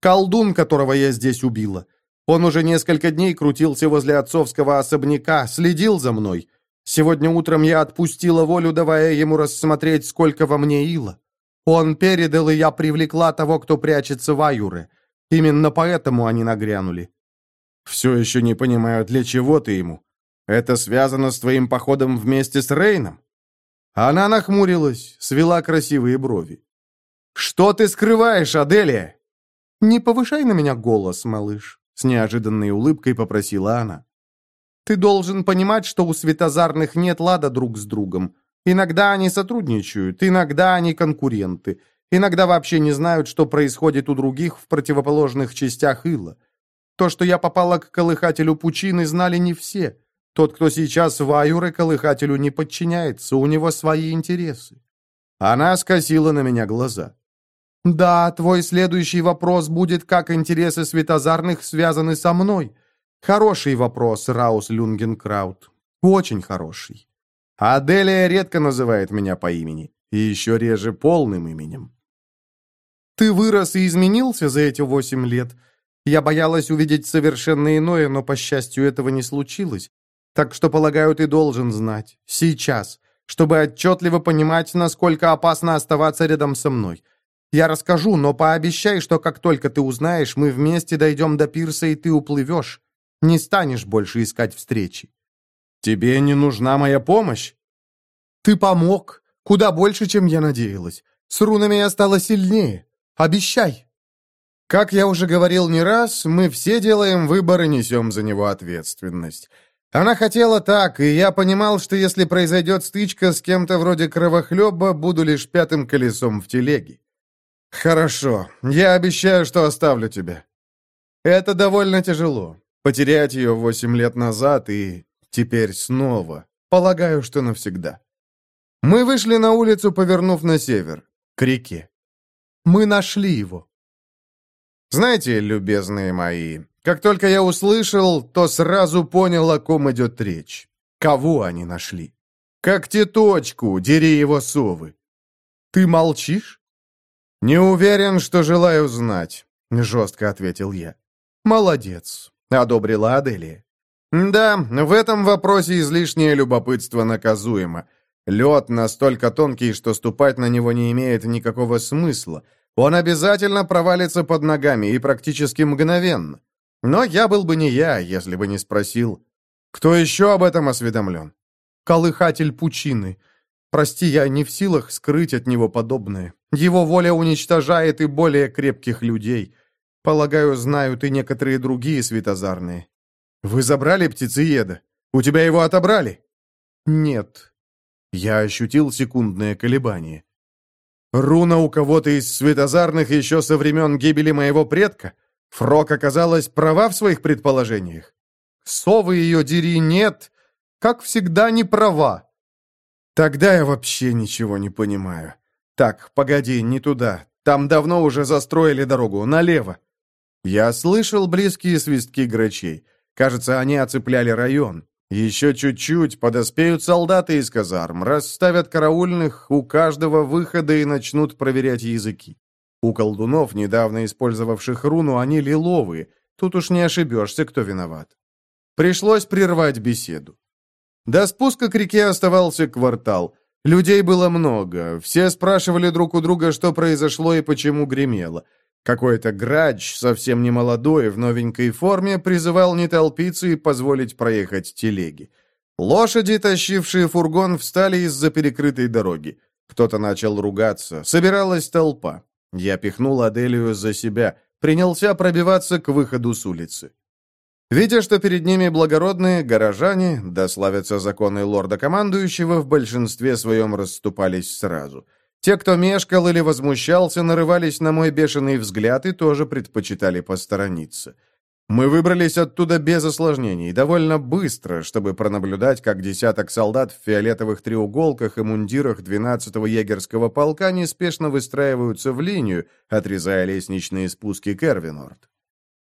Колдун, которого я здесь убила. Он уже несколько дней крутился возле отцовского особняка, следил за мной. Сегодня утром я отпустила волю, давая ему рассмотреть, сколько во мне ила. Он передал, и я привлекла того, кто прячется в Аюре. Именно поэтому они нагрянули. Все еще не понимаю, для чего ты ему. Это связано с твоим походом вместе с Рейном? Она нахмурилась, свела красивые брови. «Что ты скрываешь, Аделия?» «Не повышай на меня голос, малыш», — с неожиданной улыбкой попросила она. «Ты должен понимать, что у светозарных нет лада друг с другом. Иногда они сотрудничают, иногда они конкуренты. Иногда вообще не знают, что происходит у других в противоположных частях Ила. То, что я попала к колыхателю пучины, знали не все. Тот, кто сейчас в Аюре, колыхателю не подчиняется, у него свои интересы. Она скосила на меня глаза. «Да, твой следующий вопрос будет, как интересы светозарных связаны со мной. Хороший вопрос, Раус Люнгенкраут. Очень хороший. Аделия редко называет меня по имени, и еще реже полным именем. Ты вырос и изменился за эти восемь лет. Я боялась увидеть совершенно иное, но, по счастью, этого не случилось. Так что, полагаю, ты должен знать. Сейчас. Чтобы отчетливо понимать, насколько опасно оставаться рядом со мной. Я расскажу, но пообещай, что как только ты узнаешь, мы вместе дойдем до пирса, и ты уплывешь. Не станешь больше искать встречи. Тебе не нужна моя помощь? Ты помог. Куда больше, чем я надеялась. С рунами я стала сильнее. Обещай!» Как я уже говорил не раз, мы все делаем выбор и несем за него ответственность. Она хотела так, и я понимал, что если произойдет стычка с кем-то вроде кровохлеба, буду лишь пятым колесом в телеге. «Хорошо, я обещаю, что оставлю тебя». Это довольно тяжело. Потерять ее восемь лет назад и теперь снова. Полагаю, что навсегда. Мы вышли на улицу, повернув на север, к реке. Мы нашли его. Знаете, любезные мои, как только я услышал, то сразу понял, о ком идет речь. Кого они нашли? Как теточку, дери его совы. Ты молчишь? Не уверен, что желаю знать, жестко ответил я. Молодец, одобрила Аделия. Да, в этом вопросе излишнее любопытство наказуемо. Лед настолько тонкий, что ступать на него не имеет никакого смысла. Он обязательно провалится под ногами и практически мгновенно. Но я был бы не я, если бы не спросил. Кто еще об этом осведомлен? Колыхатель пучины. Прости, я не в силах скрыть от него подобное. Его воля уничтожает и более крепких людей. Полагаю, знают и некоторые другие светозарные. Вы забрали птицееда? У тебя его отобрали? Нет, я ощутил секундное колебание. Руна у кого-то из светозарных еще со времен гибели моего предка? Фрок оказалась права в своих предположениях. Совы ее дери нет, как всегда, не права. Тогда я вообще ничего не понимаю. Так, погоди, не туда. Там давно уже застроили дорогу, налево. Я слышал близкие свистки грачей. Кажется, они оцепляли район. Еще чуть-чуть подоспеют солдаты из казарм, расставят караульных у каждого выхода и начнут проверять языки. У колдунов, недавно использовавших руну, они лиловые. Тут уж не ошибешься, кто виноват. Пришлось прервать беседу. До спуска к реке оставался квартал. Людей было много. Все спрашивали друг у друга, что произошло и почему гремело. Какой-то грач, совсем не молодой, в новенькой форме, призывал не толпиться и позволить проехать телеги. Лошади, тащившие фургон, встали из-за перекрытой дороги. Кто-то начал ругаться. Собиралась толпа. Я пихнул Аделию за себя. Принялся пробиваться к выходу с улицы. Видя, что перед ними благородные горожане, дославятся законы лорда-командующего, в большинстве своем расступались сразу — те, кто мешкал или возмущался, нарывались на мой бешеный взгляд и тоже предпочитали посторониться. Мы выбрались оттуда без осложнений, довольно быстро, чтобы пронаблюдать, как десяток солдат в фиолетовых треуголках и мундирах 12-го егерского полка неспешно выстраиваются в линию, отрезая лестничные спуски Кервинорд.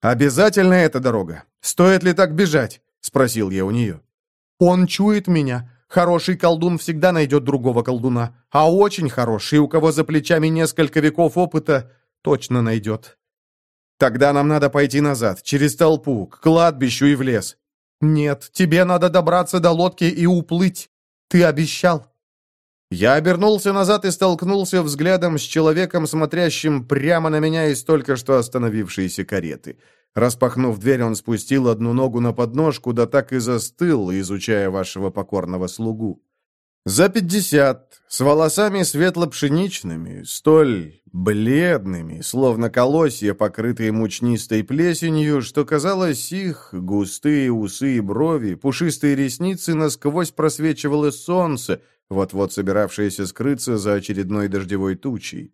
«Обязательно эта дорога? Стоит ли так бежать?» — спросил я у нее. «Он чует меня. Хороший колдун всегда найдет другого колдуна, а очень хороший, у кого за плечами несколько веков опыта, точно найдет. Тогда нам надо пойти назад, через толпу, к кладбищу и в лес. Нет, тебе надо добраться до лодки и уплыть. Ты обещал. Я обернулся назад и столкнулся взглядом с человеком, смотрящим прямо на меня из только что остановившейся кареты. — Распахнув дверь, он спустил одну ногу на подножку, да так и застыл, изучая вашего покорного слугу. За пятьдесят, с волосами светло-пшеничными, столь бледными, словно колосья, покрытые мучнистой плесенью, что, казалось, их густые усы и брови, пушистые ресницы насквозь просвечивало солнце, вот-вот собиравшееся скрыться за очередной дождевой тучей.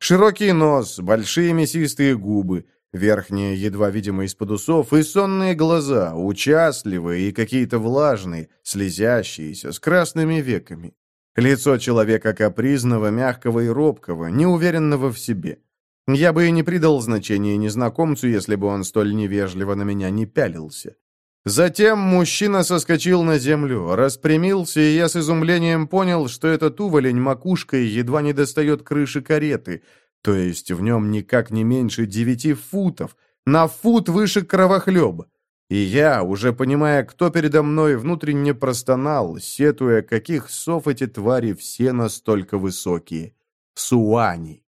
Широкий нос, большие мясистые губы — Верхние едва из под усов и сонные глаза, участливые и какие-то влажные, слезящиеся, с красными веками. Лицо человека капризного, мягкого и робкого, неуверенного в себе. Я бы и не придал значения незнакомцу, если бы он столь невежливо на меня не пялился. Затем мужчина соскочил на землю, распрямился, и я с изумлением понял, что этот уволень макушкой едва не достает крыши кареты. То есть в нем никак не меньше девяти футов, на фут выше кровохлеба. И я, уже понимая, кто передо мной, внутренне простонал, сетуя, каких сов эти твари все настолько высокие. Суани.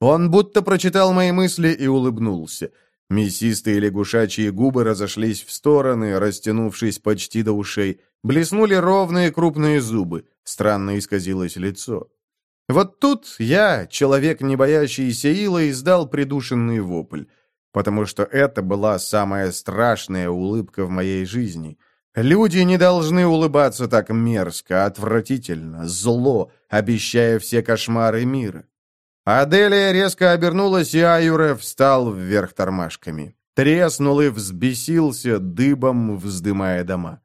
Он будто прочитал мои мысли и улыбнулся. Мясистые лягушачьи губы разошлись в стороны, растянувшись почти до ушей. Блеснули ровные крупные зубы. Странно исказилось лицо. Вот тут я, человек, не боящийся ила, издал придушенный вопль, потому что это была самая страшная улыбка в моей жизни. Люди не должны улыбаться так мерзко, отвратительно, зло, обещая все кошмары мира. Аделия резко обернулась, и Аюре встал вверх тормашками. Треснул и взбесился, дыбом вздымая дома.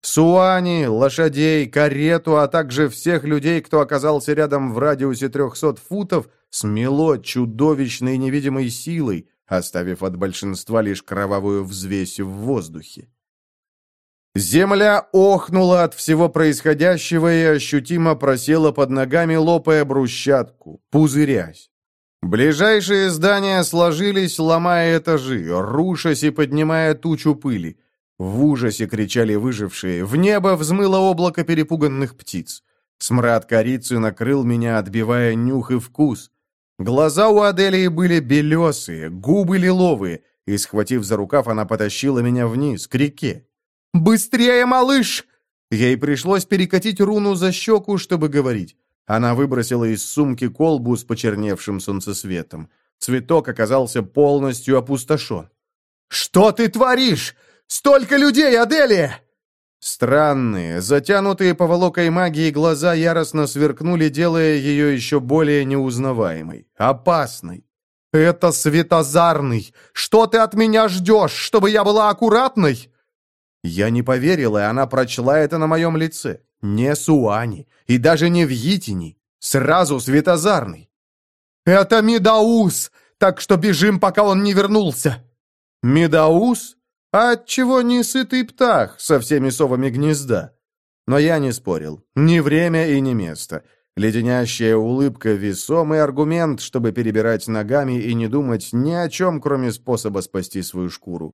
Суани, лошадей, карету, а также всех людей, кто оказался рядом в радиусе 300 футов, смело чудовищной невидимой силой, оставив от большинства лишь кровавую взвесь в воздухе. Земля охнула от всего происходящего и ощутимо просела под ногами, лопая брусчатку, пузырясь. Ближайшие здания сложились, ломая этажи, рушась и поднимая тучу пыли. В ужасе кричали выжившие. В небо взмыло облако перепуганных птиц. Смрад корицы накрыл меня, отбивая нюх и вкус. Глаза у Аделии были белесые, губы лиловые, и, схватив за рукав, она потащила меня вниз, к реке. «Быстрее, малыш!» Ей пришлось перекатить руну за щеку, чтобы говорить. Она выбросила из сумки колбу с почерневшим солнцесветом. Цветок оказался полностью опустошен. «Что ты творишь? Столько людей, Аделия!» Странные, затянутые поволокой магии глаза яростно сверкнули, делая ее еще более неузнаваемой, опасной. «Это Светозарный! Что ты от меня ждешь, чтобы я была аккуратной?» Я не поверила, и она прочла это на моем лице. Не Суани, и даже не в Йитини. Сразу Светозарный. «Это Медаус! Так что бежим, пока он не вернулся!» «Медаус?» А отчего несытый птах со всеми совами гнезда? Но я не спорил. Не время и не место. Леденящая улыбка — весомый аргумент, чтобы перебирать ногами и не думать ни о чем, кроме способа спасти свою шкуру.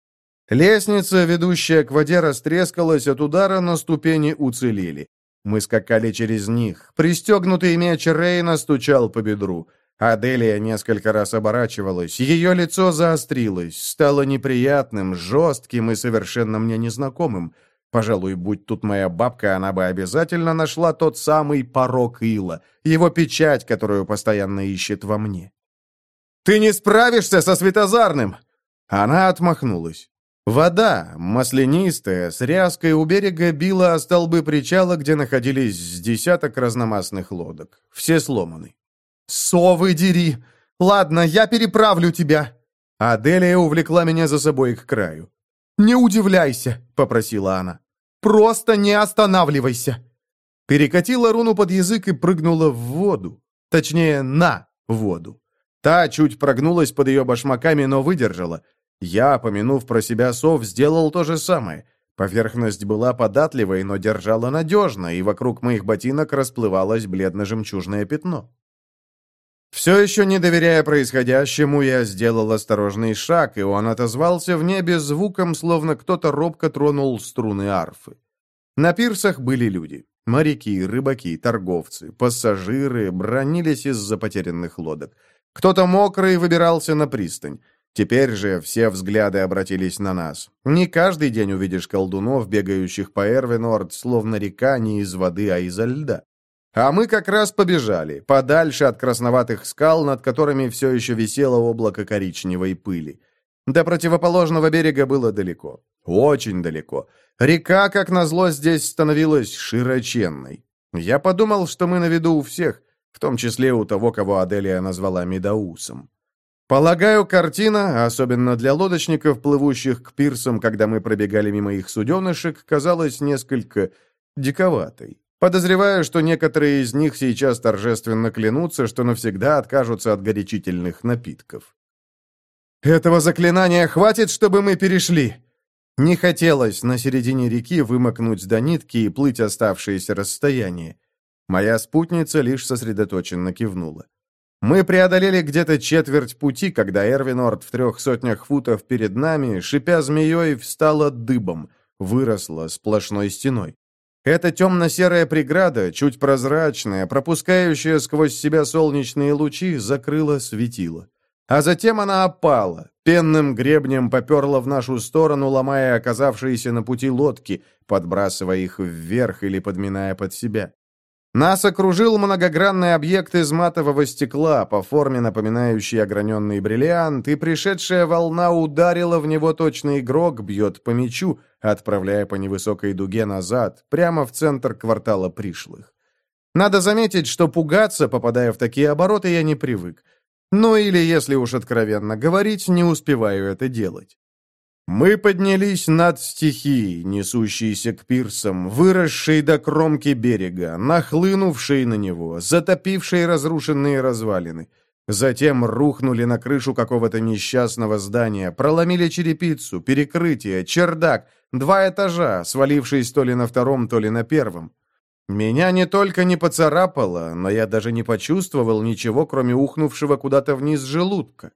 Лестница, ведущая к воде, растрескалась от удара, но ступени уцелели. Мы скакали через них. Пристегнутый меч Рейна стучал по бедру. Аделия несколько раз оборачивалась. Ее лицо заострилось, стало неприятным, жестким и совершенно мне незнакомым. Пожалуй, будь тут моя бабка, она бы обязательно нашла тот самый порог Ила, его печать, которую постоянно ищет во мне. «Ты не справишься со Светозарным!» Она отмахнулась. Вода, маслянистая, с ряской у берега била о столбы причала, где находились с десяток разномастных лодок. Все сломаны. «Совы дери! Ладно, я переправлю тебя!» Аделия увлекла меня за собой к краю. «Не удивляйся», — попросила она. «Просто не останавливайся!» Перекатила руну под язык и прыгнула в воду. Точнее, на воду. Та чуть прогнулась под ее башмаками, но выдержала — я, помянув про себя сов, сделал то же самое. Поверхность была податливой, но держала надежно, и вокруг моих ботинок расплывалось бледно-жемчужное пятно. Все еще не доверяя происходящему, я сделал осторожный шаг, и он отозвался в небе звуком, словно кто-то робко тронул струны арфы. На пирсах были люди. Моряки, рыбаки, торговцы, пассажиры бронились из-за потерянных лодок. Кто-то мокрый выбирался на пристань. Теперь же все взгляды обратились на нас. Не каждый день увидишь колдунов, бегающих по Эрвенорд, словно река не из воды, а изо льда. А мы как раз побежали, подальше от красноватых скал, над которыми все еще висело облако коричневой пыли. До противоположного берега было далеко. Очень далеко. Река, как назло, здесь становилась широченной. Я подумал, что мы на виду у всех, в том числе у того, кого Аделия назвала Медаусом. Полагаю, картина, особенно для лодочников, плывущих к пирсам, когда мы пробегали мимо их суденышек, казалась несколько диковатой подозревая, что некоторые из них сейчас торжественно клянутся, что навсегда откажутся от горячительных напитков. «Этого заклинания хватит, чтобы мы перешли!» Не хотелось на середине реки вымокнуть до нитки и плыть оставшееся расстояние. Моя спутница лишь сосредоточенно кивнула. Мы преодолели где-то четверть пути, когда Эрвинорд в трех сотнях футов перед нами, шипя змеей, встала дыбом, выросла сплошной стеной. Эта темно-серая преграда, чуть прозрачная, пропускающая сквозь себя солнечные лучи, закрыла светило. А затем она опала, пенным гребнем поперла в нашу сторону, ломая оказавшиеся на пути лодки, подбрасывая их вверх или подминая под себя. Нас окружил многогранный объект из матового стекла, по форме напоминающий ограненный бриллиант, и пришедшая волна ударила в него точно игрок, бьет по мячу, отправляя по невысокой дуге назад, прямо в центр квартала пришлых. Надо заметить, что пугаться, попадая в такие обороты, я не привык. Ну или, если уж откровенно говорить, не успеваю это делать. Мы поднялись над стихией, несущейся к пирсам, выросшей до кромки берега, нахлынувшей на него, затопившей разрушенные развалины. Затем рухнули на крышу какого-то несчастного здания, проломили черепицу, перекрытие, чердак, два этажа, свалившись то ли на втором, то ли на первом. Меня не только не поцарапало, но я даже не почувствовал ничего, кроме ухнувшего куда-то вниз желудка.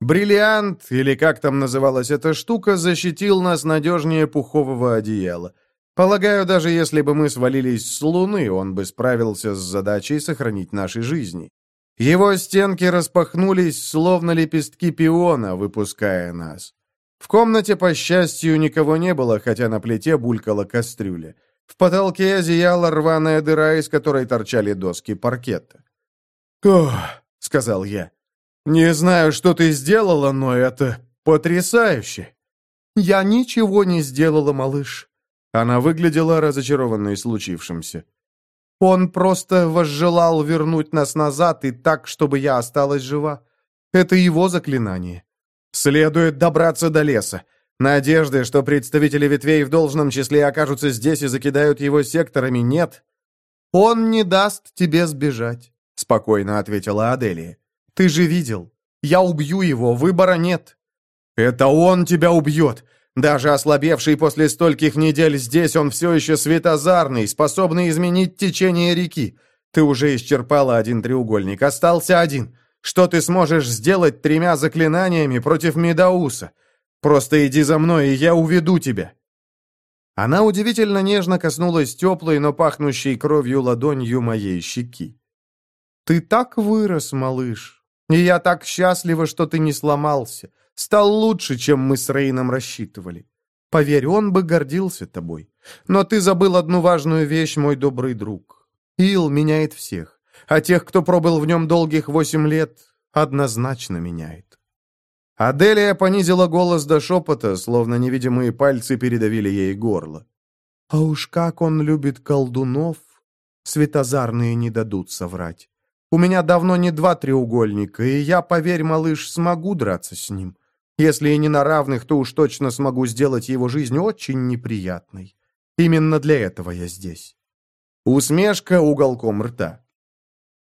Бриллиант, или как там называлась эта штука, защитил нас надежнее пухового одеяла. Полагаю, даже если бы мы свалились с Луны, он бы справился с задачей сохранить наши жизни. Его стенки распахнулись, словно лепестки пиона, выпуская нас. В комнате, по счастью, никого не было, хотя на плите булькала кастрюля. В потолке зияла рваная дыра, из которой торчали доски паркета. «Ох», — сказал я, «Не знаю, что ты сделала, но это потрясающе!» «Я ничего не сделала, малыш!» Она выглядела разочарованной случившимся. «Он просто возжелал вернуть нас назад и так, чтобы я осталась жива. Это его заклинание. Следует добраться до леса. Надежды, что представители ветвей в должном числе окажутся здесь и закидают его секторами, нет». «Он не даст тебе сбежать», — спокойно ответила Аделия. Ты же видел. Я убью его, выбора нет». «Это он тебя убьет. Даже ослабевший после стольких недель здесь, он все еще светозарный, способный изменить течение реки. Ты уже исчерпала один треугольник, остался один. Что ты сможешь сделать тремя заклинаниями против Медауса? Просто иди за мной, и я уведу тебя». Она удивительно нежно коснулась теплой, но пахнущей кровью ладонью моей щеки. «Ты так вырос, малыш, и я так счастлива, что ты не сломался. Стал лучше, чем мы с Рейном рассчитывали. Поверь, он бы гордился тобой. Но ты забыл одну важную вещь, мой добрый друг. Ил меняет всех, а тех, кто пробыл в нем долгих восемь лет, однозначно меняет. Аделия понизила голос до шепота, словно невидимые пальцы передавили ей горло. А уж как он любит колдунов! Светозарные не дадут соврать. У меня давно не два треугольника, и я, поверь, малыш, смогу драться с ним. Если и не на равных, то уж точно смогу сделать его жизнь очень неприятной. Именно для этого я здесь». Усмешка уголком рта.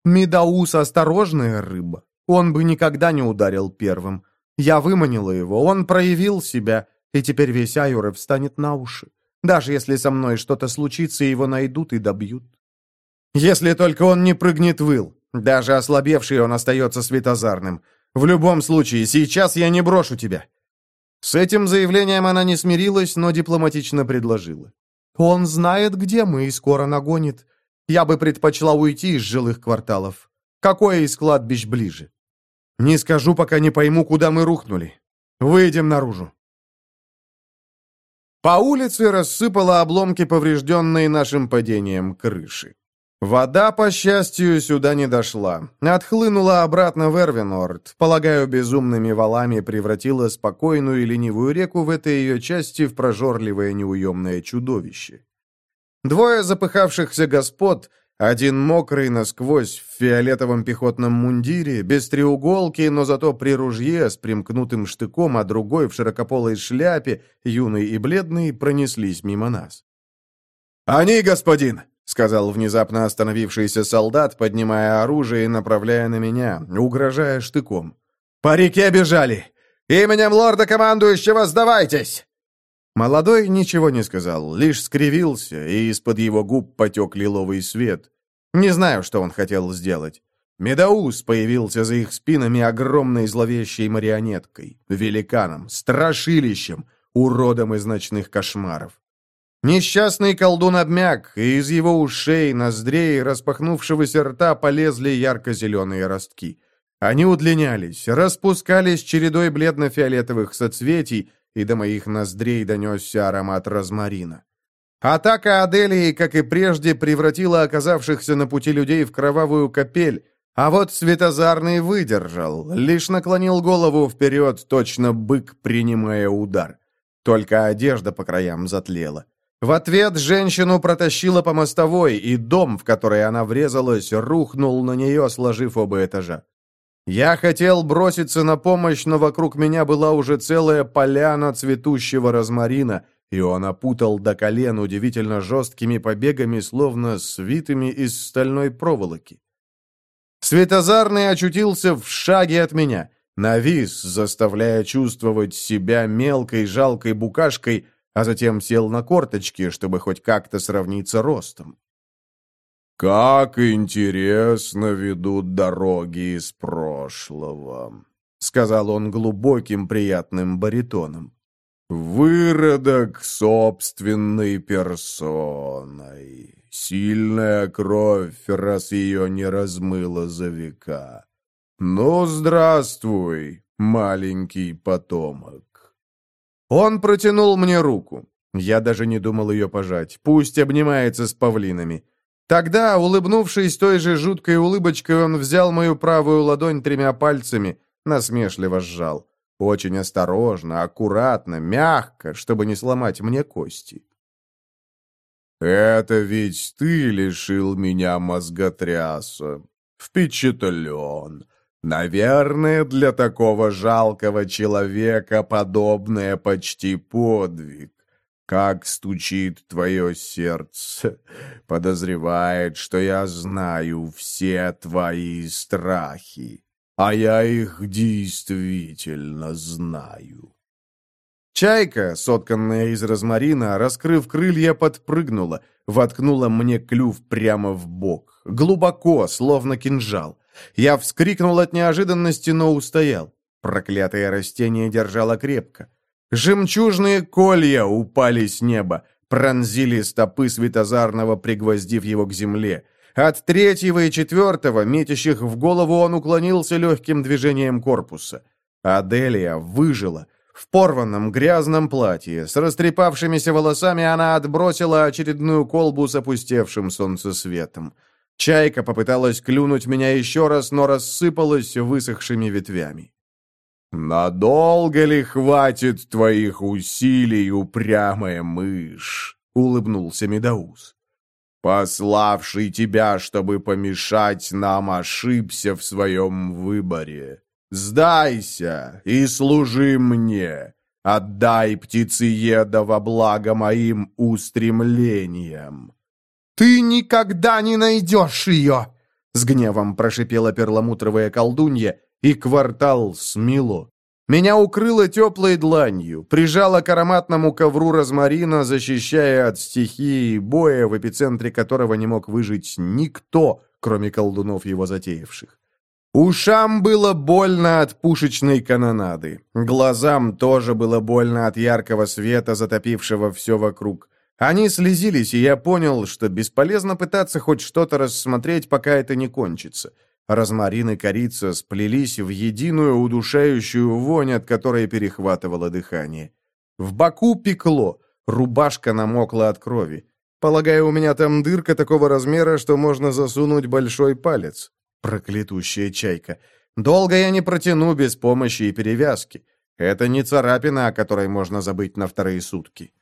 Медаус осторожная рыба. Он бы никогда не ударил первым. Я выманила его, он проявил себя, и теперь весь Айуров встанет на уши. Даже если со мной что-то случится, его найдут и добьют. Если только он не прыгнет выл. Даже ослабевший он остается светозарным. В любом случае, сейчас я не брошу тебя». С этим заявлением она не смирилась, но дипломатично предложила. «Он знает, где мы, и скоро нагонит. Я бы предпочла уйти из жилых кварталов. Какое из кладбищ ближе?» «Не скажу, пока не пойму, куда мы рухнули. Выйдем наружу». По улице рассыпала обломки, поврежденные нашим падением крыши. Вода, по счастью, сюда не дошла. Отхлынула обратно в Эрвинорд. Полагаю, безумными валами превратила спокойную и ленивую реку в этой ее части в прожорливое неуемное чудовище. Двое запыхавшихся господ, один мокрый насквозь, в фиолетовом пехотном мундире, без треуголки, но зато при ружье с примкнутым штыком, а другой в широкополой шляпе, юный и бледный, пронеслись мимо нас. «Они, господин!» сказал внезапно остановившийся солдат, поднимая оружие и направляя на меня, угрожая штыком. «По реке бежали! Именем лорда командующего сдавайтесь!» Молодой ничего не сказал, лишь скривился, и из-под его губ потек лиловый свет. Не знаю, что он хотел сделать. Медаус появился за их спинами огромной зловещей марионеткой, великаном, страшилищем, уродом из ночных кошмаров. Несчастный колдун обмяк, и из его ушей, ноздрей, распахнувшегося рта полезли ярко-зеленые ростки. Они удлинялись, распускались чередой бледно-фиолетовых соцветий, и до моих ноздрей донесся аромат розмарина. Атака Аделии, как и прежде, превратила оказавшихся на пути людей в кровавую копель, а вот Светозарный выдержал, лишь наклонил голову вперед, точно бык, принимая удар. Только одежда по краям затлела. В ответ женщину протащило по мостовой, и дом, в который она врезалась, рухнул на нее, сложив оба этажа. Я хотел броситься на помощь, но вокруг меня была уже целая поляна цветущего розмарина, и он опутал до колен удивительно жесткими побегами, словно свитыми из стальной проволоки. Светозарный очутился в шаге от меня, навис, заставляя чувствовать себя мелкой жалкой букашкой, а затем сел на корточки, чтобы хоть как-то сравниться ростом. «Как интересно ведут дороги из прошлого», — сказал он глубоким приятным баритоном. «Выродок собственной персоной. Сильная кровь, раз ее не размыла за века. Ну, здравствуй, маленький потомок». Он протянул мне руку. Я даже не думал ее пожать. Пусть обнимается с павлинами. Тогда, улыбнувшись той же жуткой улыбочкой, он взял мою правую ладонь тремя пальцами, насмешливо сжал. Очень осторожно, аккуратно, мягко, чтобы не сломать мне кости. «Это ведь ты лишил меня мозготряса. Впечатлен. Наверное, для такого жалкого человека подобное почти подвиг. Как стучит твое сердце, подозревает, что я знаю все твои страхи, а я их действительно знаю. Чайка, сотканная из розмарина, раскрыв крылья, подпрыгнула, воткнула мне клюв прямо в бок, глубоко, словно кинжал. Я вскрикнул от неожиданности, но устоял. Проклятое растение держало крепко. Жемчужные колья упали с неба, пронзили стопы светозарного, пригвоздив его к земле. От третьего и четвертого, метящих в голову, он уклонился легким движением корпуса. Аделия выжила. В порванном грязном платье, с растрепавшимися волосами, она отбросила очередную колбу с опустевшим солнцесветом. светом. Чайка попыталась клюнуть меня еще раз, но рассыпалась высохшими ветвями. «Надолго ли хватит твоих усилий, упрямая мышь?» — улыбнулся Медоуз. «Пославший тебя, чтобы помешать нам, ошибся в своем выборе. Сдайся и служи мне. Отдай птицееда во благо моим устремлениям. «Ты никогда не найдешь ее!» С гневом прошипела перламутровая колдунья, и квартал смело. Меня укрыло теплой дланью, прижало к ароматному ковру розмарина, защищая от стихии боя, в эпицентре которого не мог выжить никто, кроме колдунов его затеявших. Ушам было больно от пушечной канонады. Глазам тоже было больно от яркого света, затопившего все вокруг. Они слезились, и я понял, что бесполезно пытаться хоть что-то рассмотреть, пока это не кончится. Розмарин и корица сплелись в единую удушающую вонь, от которой перехватывало дыхание. В боку пекло, рубашка намокла от крови. Полагаю, у меня там дырка такого размера, что можно засунуть большой палец. Проклятущая чайка. Долго я не протяну без помощи и перевязки. Это не царапина, о которой можно забыть на вторые сутки.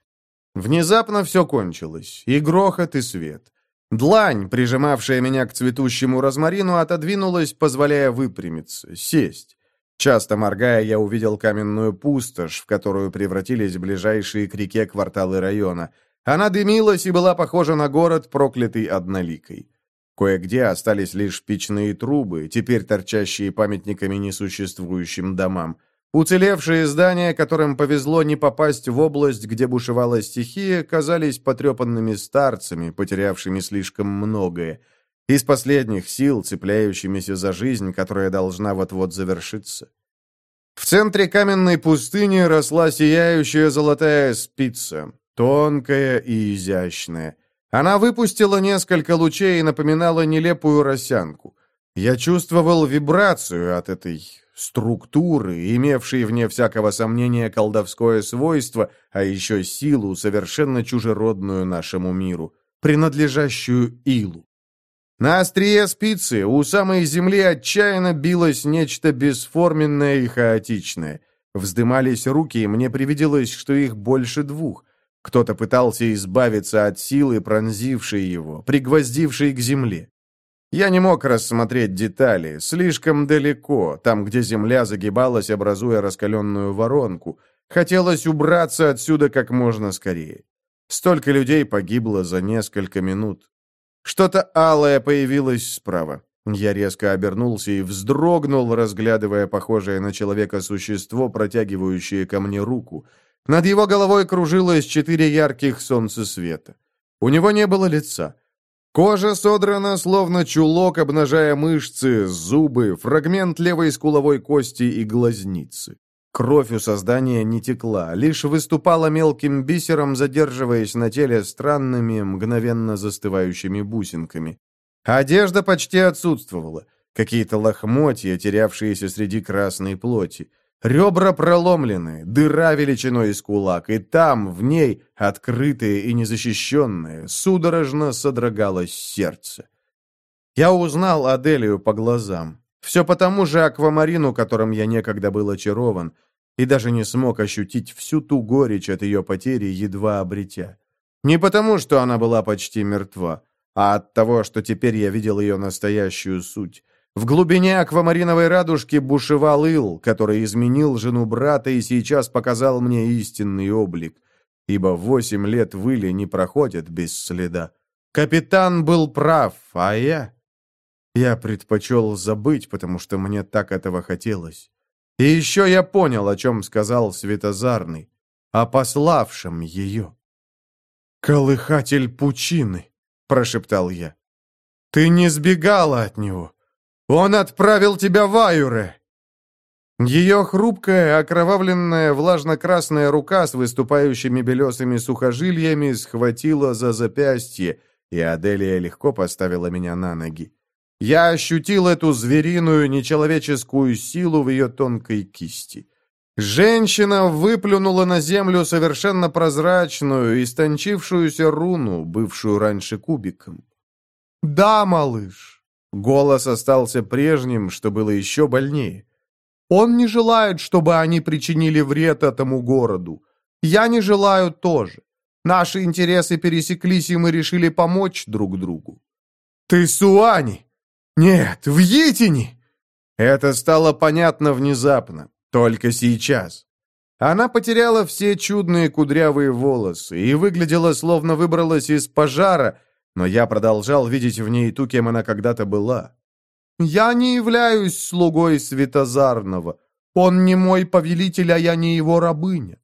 Внезапно все кончилось, и грохот, и свет. Длань, прижимавшая меня к цветущему розмарину, отодвинулась, позволяя выпрямиться, сесть. Часто моргая, я увидел каменную пустошь, в которую превратились ближайшие к реке кварталы района. Она дымилась и была похожа на город, проклятый одноликой. Кое-где остались лишь печные трубы, теперь торчащие памятниками несуществующим домам. Уцелевшие здания, которым повезло не попасть в область, где бушевала стихия, казались потрепанными старцами, потерявшими слишком многое. Из последних сил, цепляющимися за жизнь, которая должна вот-вот завершиться. В центре каменной пустыни росла сияющая золотая спица, тонкая и изящная. Она выпустила несколько лучей и напоминала нелепую росянку. Я чувствовал вибрацию от этой структуры, имевшие, вне всякого сомнения, колдовское свойство, а еще силу, совершенно чужеродную нашему миру, принадлежащую Илу. На острие спицы у самой земли отчаянно билось нечто бесформенное и хаотичное. Вздымались руки, и мне привиделось, что их больше двух. Кто-то пытался избавиться от силы, пронзившей его, пригвоздившей к земле. Я не мог рассмотреть детали, слишком далеко, там, где земля загибалась, образуя раскаленную воронку. Хотелось убраться отсюда как можно скорее. Столько людей погибло за несколько минут. Что-то алое появилось справа. Я резко обернулся и вздрогнул, разглядывая похожее на человека существо, протягивающее ко мне руку. Над его головой кружилось четыре ярких солнцесвета. У него не было лица. Кожа содрана, словно чулок, обнажая мышцы, зубы, фрагмент левой скуловой кости и глазницы. Кровь у создания не текла, лишь выступала мелким бисером, задерживаясь на теле странными, мгновенно застывающими бусинками. Одежда почти отсутствовала, какие-то лохмотья, терявшиеся среди красной плоти. Ребра проломлены, дыра величиной из кулак, и там, в ней, открытые и незащищенные, судорожно содрогалось сердце. Я узнал Аделию по глазам. Все потому же аквамарину, которым я некогда был очарован, и даже не смог ощутить всю ту горечь от ее потери, едва обретя. Не потому, что она была почти мертва, а от того, что теперь я видел ее настоящую суть — в глубине аквамариновой радужки бушевал ил, который изменил жену брата и сейчас показал мне истинный облик, ибо восемь лет выли не проходят без следа. Капитан был прав, а я... Я предпочел забыть, потому что мне так этого хотелось. И еще я понял, о чем сказал Светозарный, о пославшем ее. «Колыхатель пучины», — прошептал я. «Ты не сбегала от него». Он отправил тебя в Аюре!» Ее хрупкая, окровавленная, влажно-красная рука с выступающими белесыми сухожильями схватила за запястье, и Аделия легко поставила меня на ноги. Я ощутил эту звериную, нечеловеческую силу в ее тонкой кисти. Женщина выплюнула на землю совершенно прозрачную, истончившуюся руну, бывшую раньше кубиком. «Да, малыш, Голос остался прежним, что было еще больнее. «Он не желает, чтобы они причинили вред этому городу. Я не желаю тоже. Наши интересы пересеклись, и мы решили помочь друг другу». «Ты Суани!» «Нет, в Йитине!» Это стало понятно внезапно, только сейчас. Она потеряла все чудные кудрявые волосы и выглядела, словно выбралась из пожара, но я продолжал видеть в ней ту, кем она когда-то была. «Я не являюсь слугой Светозарного. Он не мой повелитель, а я не его рабыня.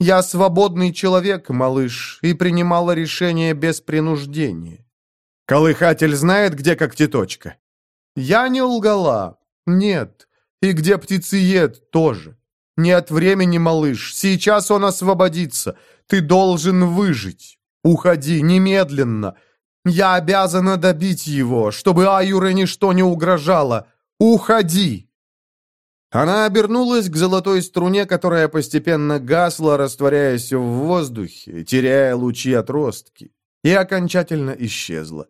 Я свободный человек, малыш, и принимала решение без принуждения». «Колыхатель знает, где когтеточка?» «Я не лгала. Нет. И где птицеед тоже. Нет времени, малыш. Сейчас он освободится. Ты должен выжить. Уходи немедленно. Я обязана добить его, чтобы Аюре ничто не угрожало. Уходи!» Она обернулась к золотой струне, которая постепенно гасла, растворяясь в воздухе, теряя лучи отростки, и окончательно исчезла.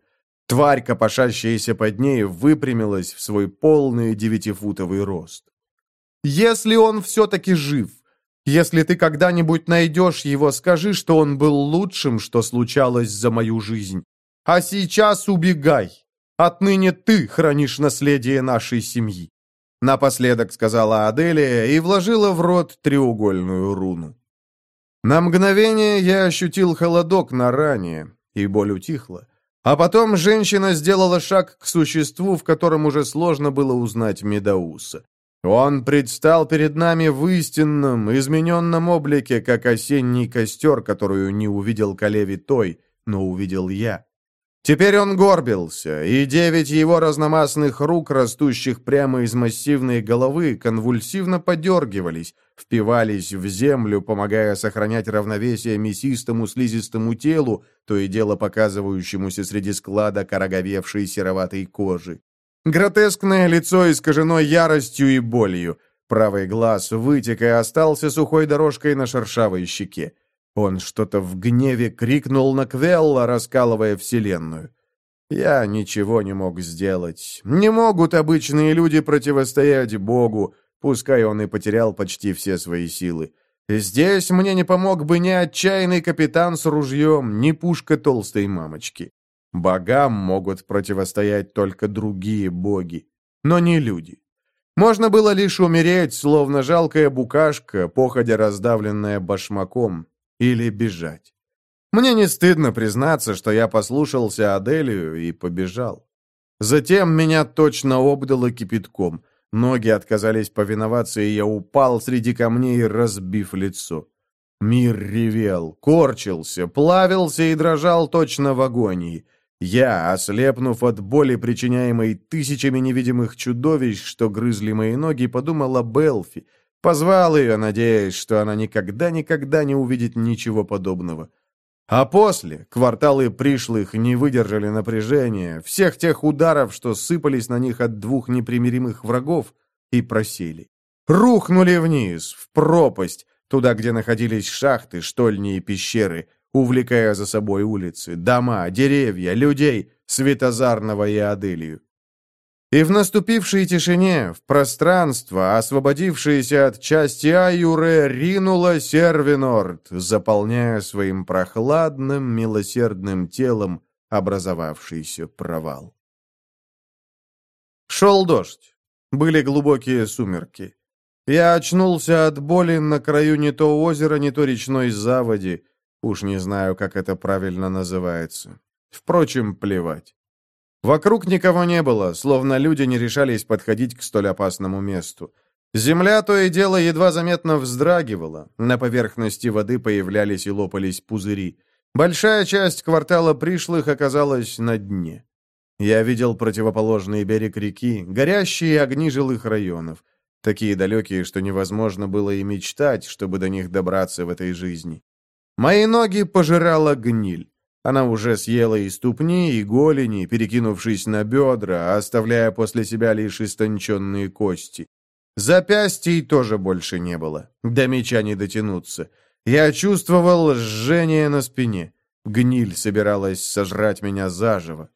Тварь, копошащаяся под ней, выпрямилась в свой полный девятифутовый рост. «Если он все-таки жив, если ты когда-нибудь найдешь его, скажи, что он был лучшим, что случалось за мою жизнь, а сейчас убегай. Отныне ты хранишь наследие нашей семьи. Напоследок сказала Аделия и вложила в рот треугольную руну. На мгновение я ощутил холодок на ране, и боль утихла. А потом женщина сделала шаг к существу, в котором уже сложно было узнать Медауса. Он предстал перед нами в истинном, измененном облике, как осенний костер, которую не увидел Калеви той, но увидел я. Теперь он горбился, и девять его разномастных рук, растущих прямо из массивной головы, конвульсивно подергивались, впивались в землю, помогая сохранять равновесие мясистому слизистому телу, то и дело показывающемуся среди склада короговевшей сероватой кожи. Гротескное лицо искажено яростью и болью. Правый глаз вытек и остался сухой дорожкой на шершавой щеке. Он что-то в гневе крикнул на Квелла, раскалывая вселенную. Я ничего не мог сделать. Не могут обычные люди противостоять Богу, пускай он и потерял почти все свои силы. Здесь мне не помог бы ни отчаянный капитан с ружьем, ни пушка толстой мамочки. Богам могут противостоять только другие боги, но не люди. Можно было лишь умереть, словно жалкая букашка, походя раздавленная башмаком или бежать. Мне не стыдно признаться, что я послушался Аделию и побежал. Затем меня точно обдало кипятком. Ноги отказались повиноваться, и я упал среди камней, разбив лицо. Мир ревел, корчился, плавился и дрожал точно в агонии. Я, ослепнув от боли, причиняемой тысячами невидимых чудовищ, что грызли мои ноги, подумал о Белфи, Позвал ее, надеясь, что она никогда-никогда не увидит ничего подобного. А после кварталы пришлых не выдержали напряжения, всех тех ударов, что сыпались на них от двух непримиримых врагов, и просели. Рухнули вниз, в пропасть, туда, где находились шахты, штольни и пещеры, увлекая за собой улицы, дома, деревья, людей, Светозарного и Аделию. И в наступившей тишине, в пространство, освободившееся от части Аюре, ринула Сервинорд, заполняя своим прохладным, милосердным телом образовавшийся провал. Шел дождь. Были глубокие сумерки. Я очнулся от боли на краю не то озера, не то речной заводи. Уж не знаю, как это правильно называется. Впрочем, плевать. Вокруг никого не было, словно люди не решались подходить к столь опасному месту. Земля то и дело едва заметно вздрагивала, на поверхности воды появлялись и лопались пузыри. Большая часть квартала пришлых оказалась на дне. Я видел противоположный берег реки, горящие огни жилых районов, такие далекие, что невозможно было и мечтать, чтобы до них добраться в этой жизни. Мои ноги пожирала гниль. Она уже съела и ступни, и голени, перекинувшись на бедра, оставляя после себя лишь истонченные кости. Запястий тоже больше не было. До меча не дотянуться. Я чувствовал жжение на спине. Гниль собиралась сожрать меня заживо.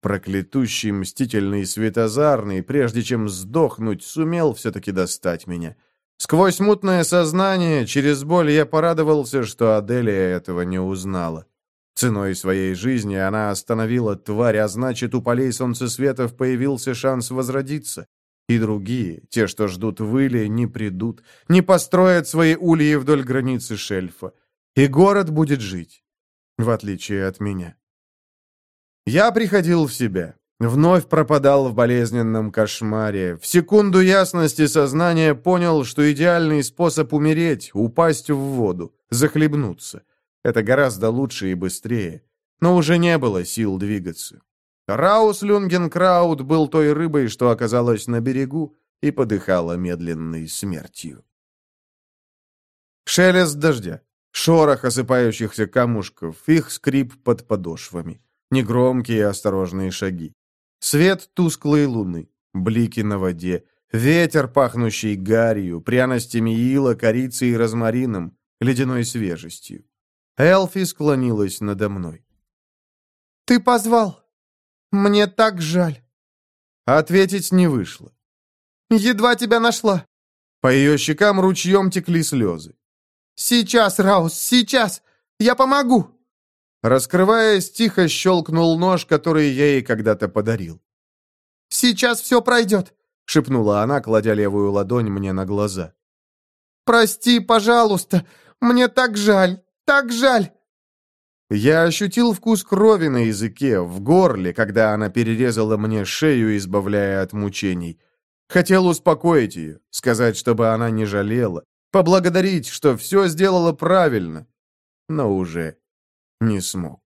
Проклятущий, мстительный светозарный, прежде чем сдохнуть, сумел все-таки достать меня. Сквозь мутное сознание, через боль я порадовался, что Аделия этого не узнала. Ценой своей жизни она остановила тварь, а значит, у полей солнцесветов появился шанс возродиться. И другие, те, что ждут выли, не придут, не построят свои ульи вдоль границы шельфа. И город будет жить, в отличие от меня. Я приходил в себя, вновь пропадал в болезненном кошмаре. В секунду ясности сознания понял, что идеальный способ умереть — упасть в воду, захлебнуться — это гораздо лучше и быстрее. Но уже не было сил двигаться. Раус Люнгенкраут был той рыбой, что оказалась на берегу и подыхала медленной смертью. Шелест дождя, шорох осыпающихся камушков, их скрип под подошвами, негромкие осторожные шаги. Свет тусклой луны, блики на воде, ветер, пахнущий гарью, пряностями ила, корицей и розмарином, ледяной свежестью. Элфи склонилась надо мной. «Ты позвал. Мне так жаль». Ответить не вышло. «Едва тебя нашла». По ее щекам ручьем текли слезы. «Сейчас, Раус, сейчас! Я помогу!» Раскрываясь, тихо щелкнул нож, который я ей когда-то подарил. «Сейчас все пройдет», — шепнула она, кладя левую ладонь мне на глаза. «Прости, пожалуйста, мне так жаль» так жаль!» Я ощутил вкус крови на языке, в горле, когда она перерезала мне шею, избавляя от мучений. Хотел успокоить ее, сказать, чтобы она не жалела, поблагодарить, что все сделала правильно, но уже не смог.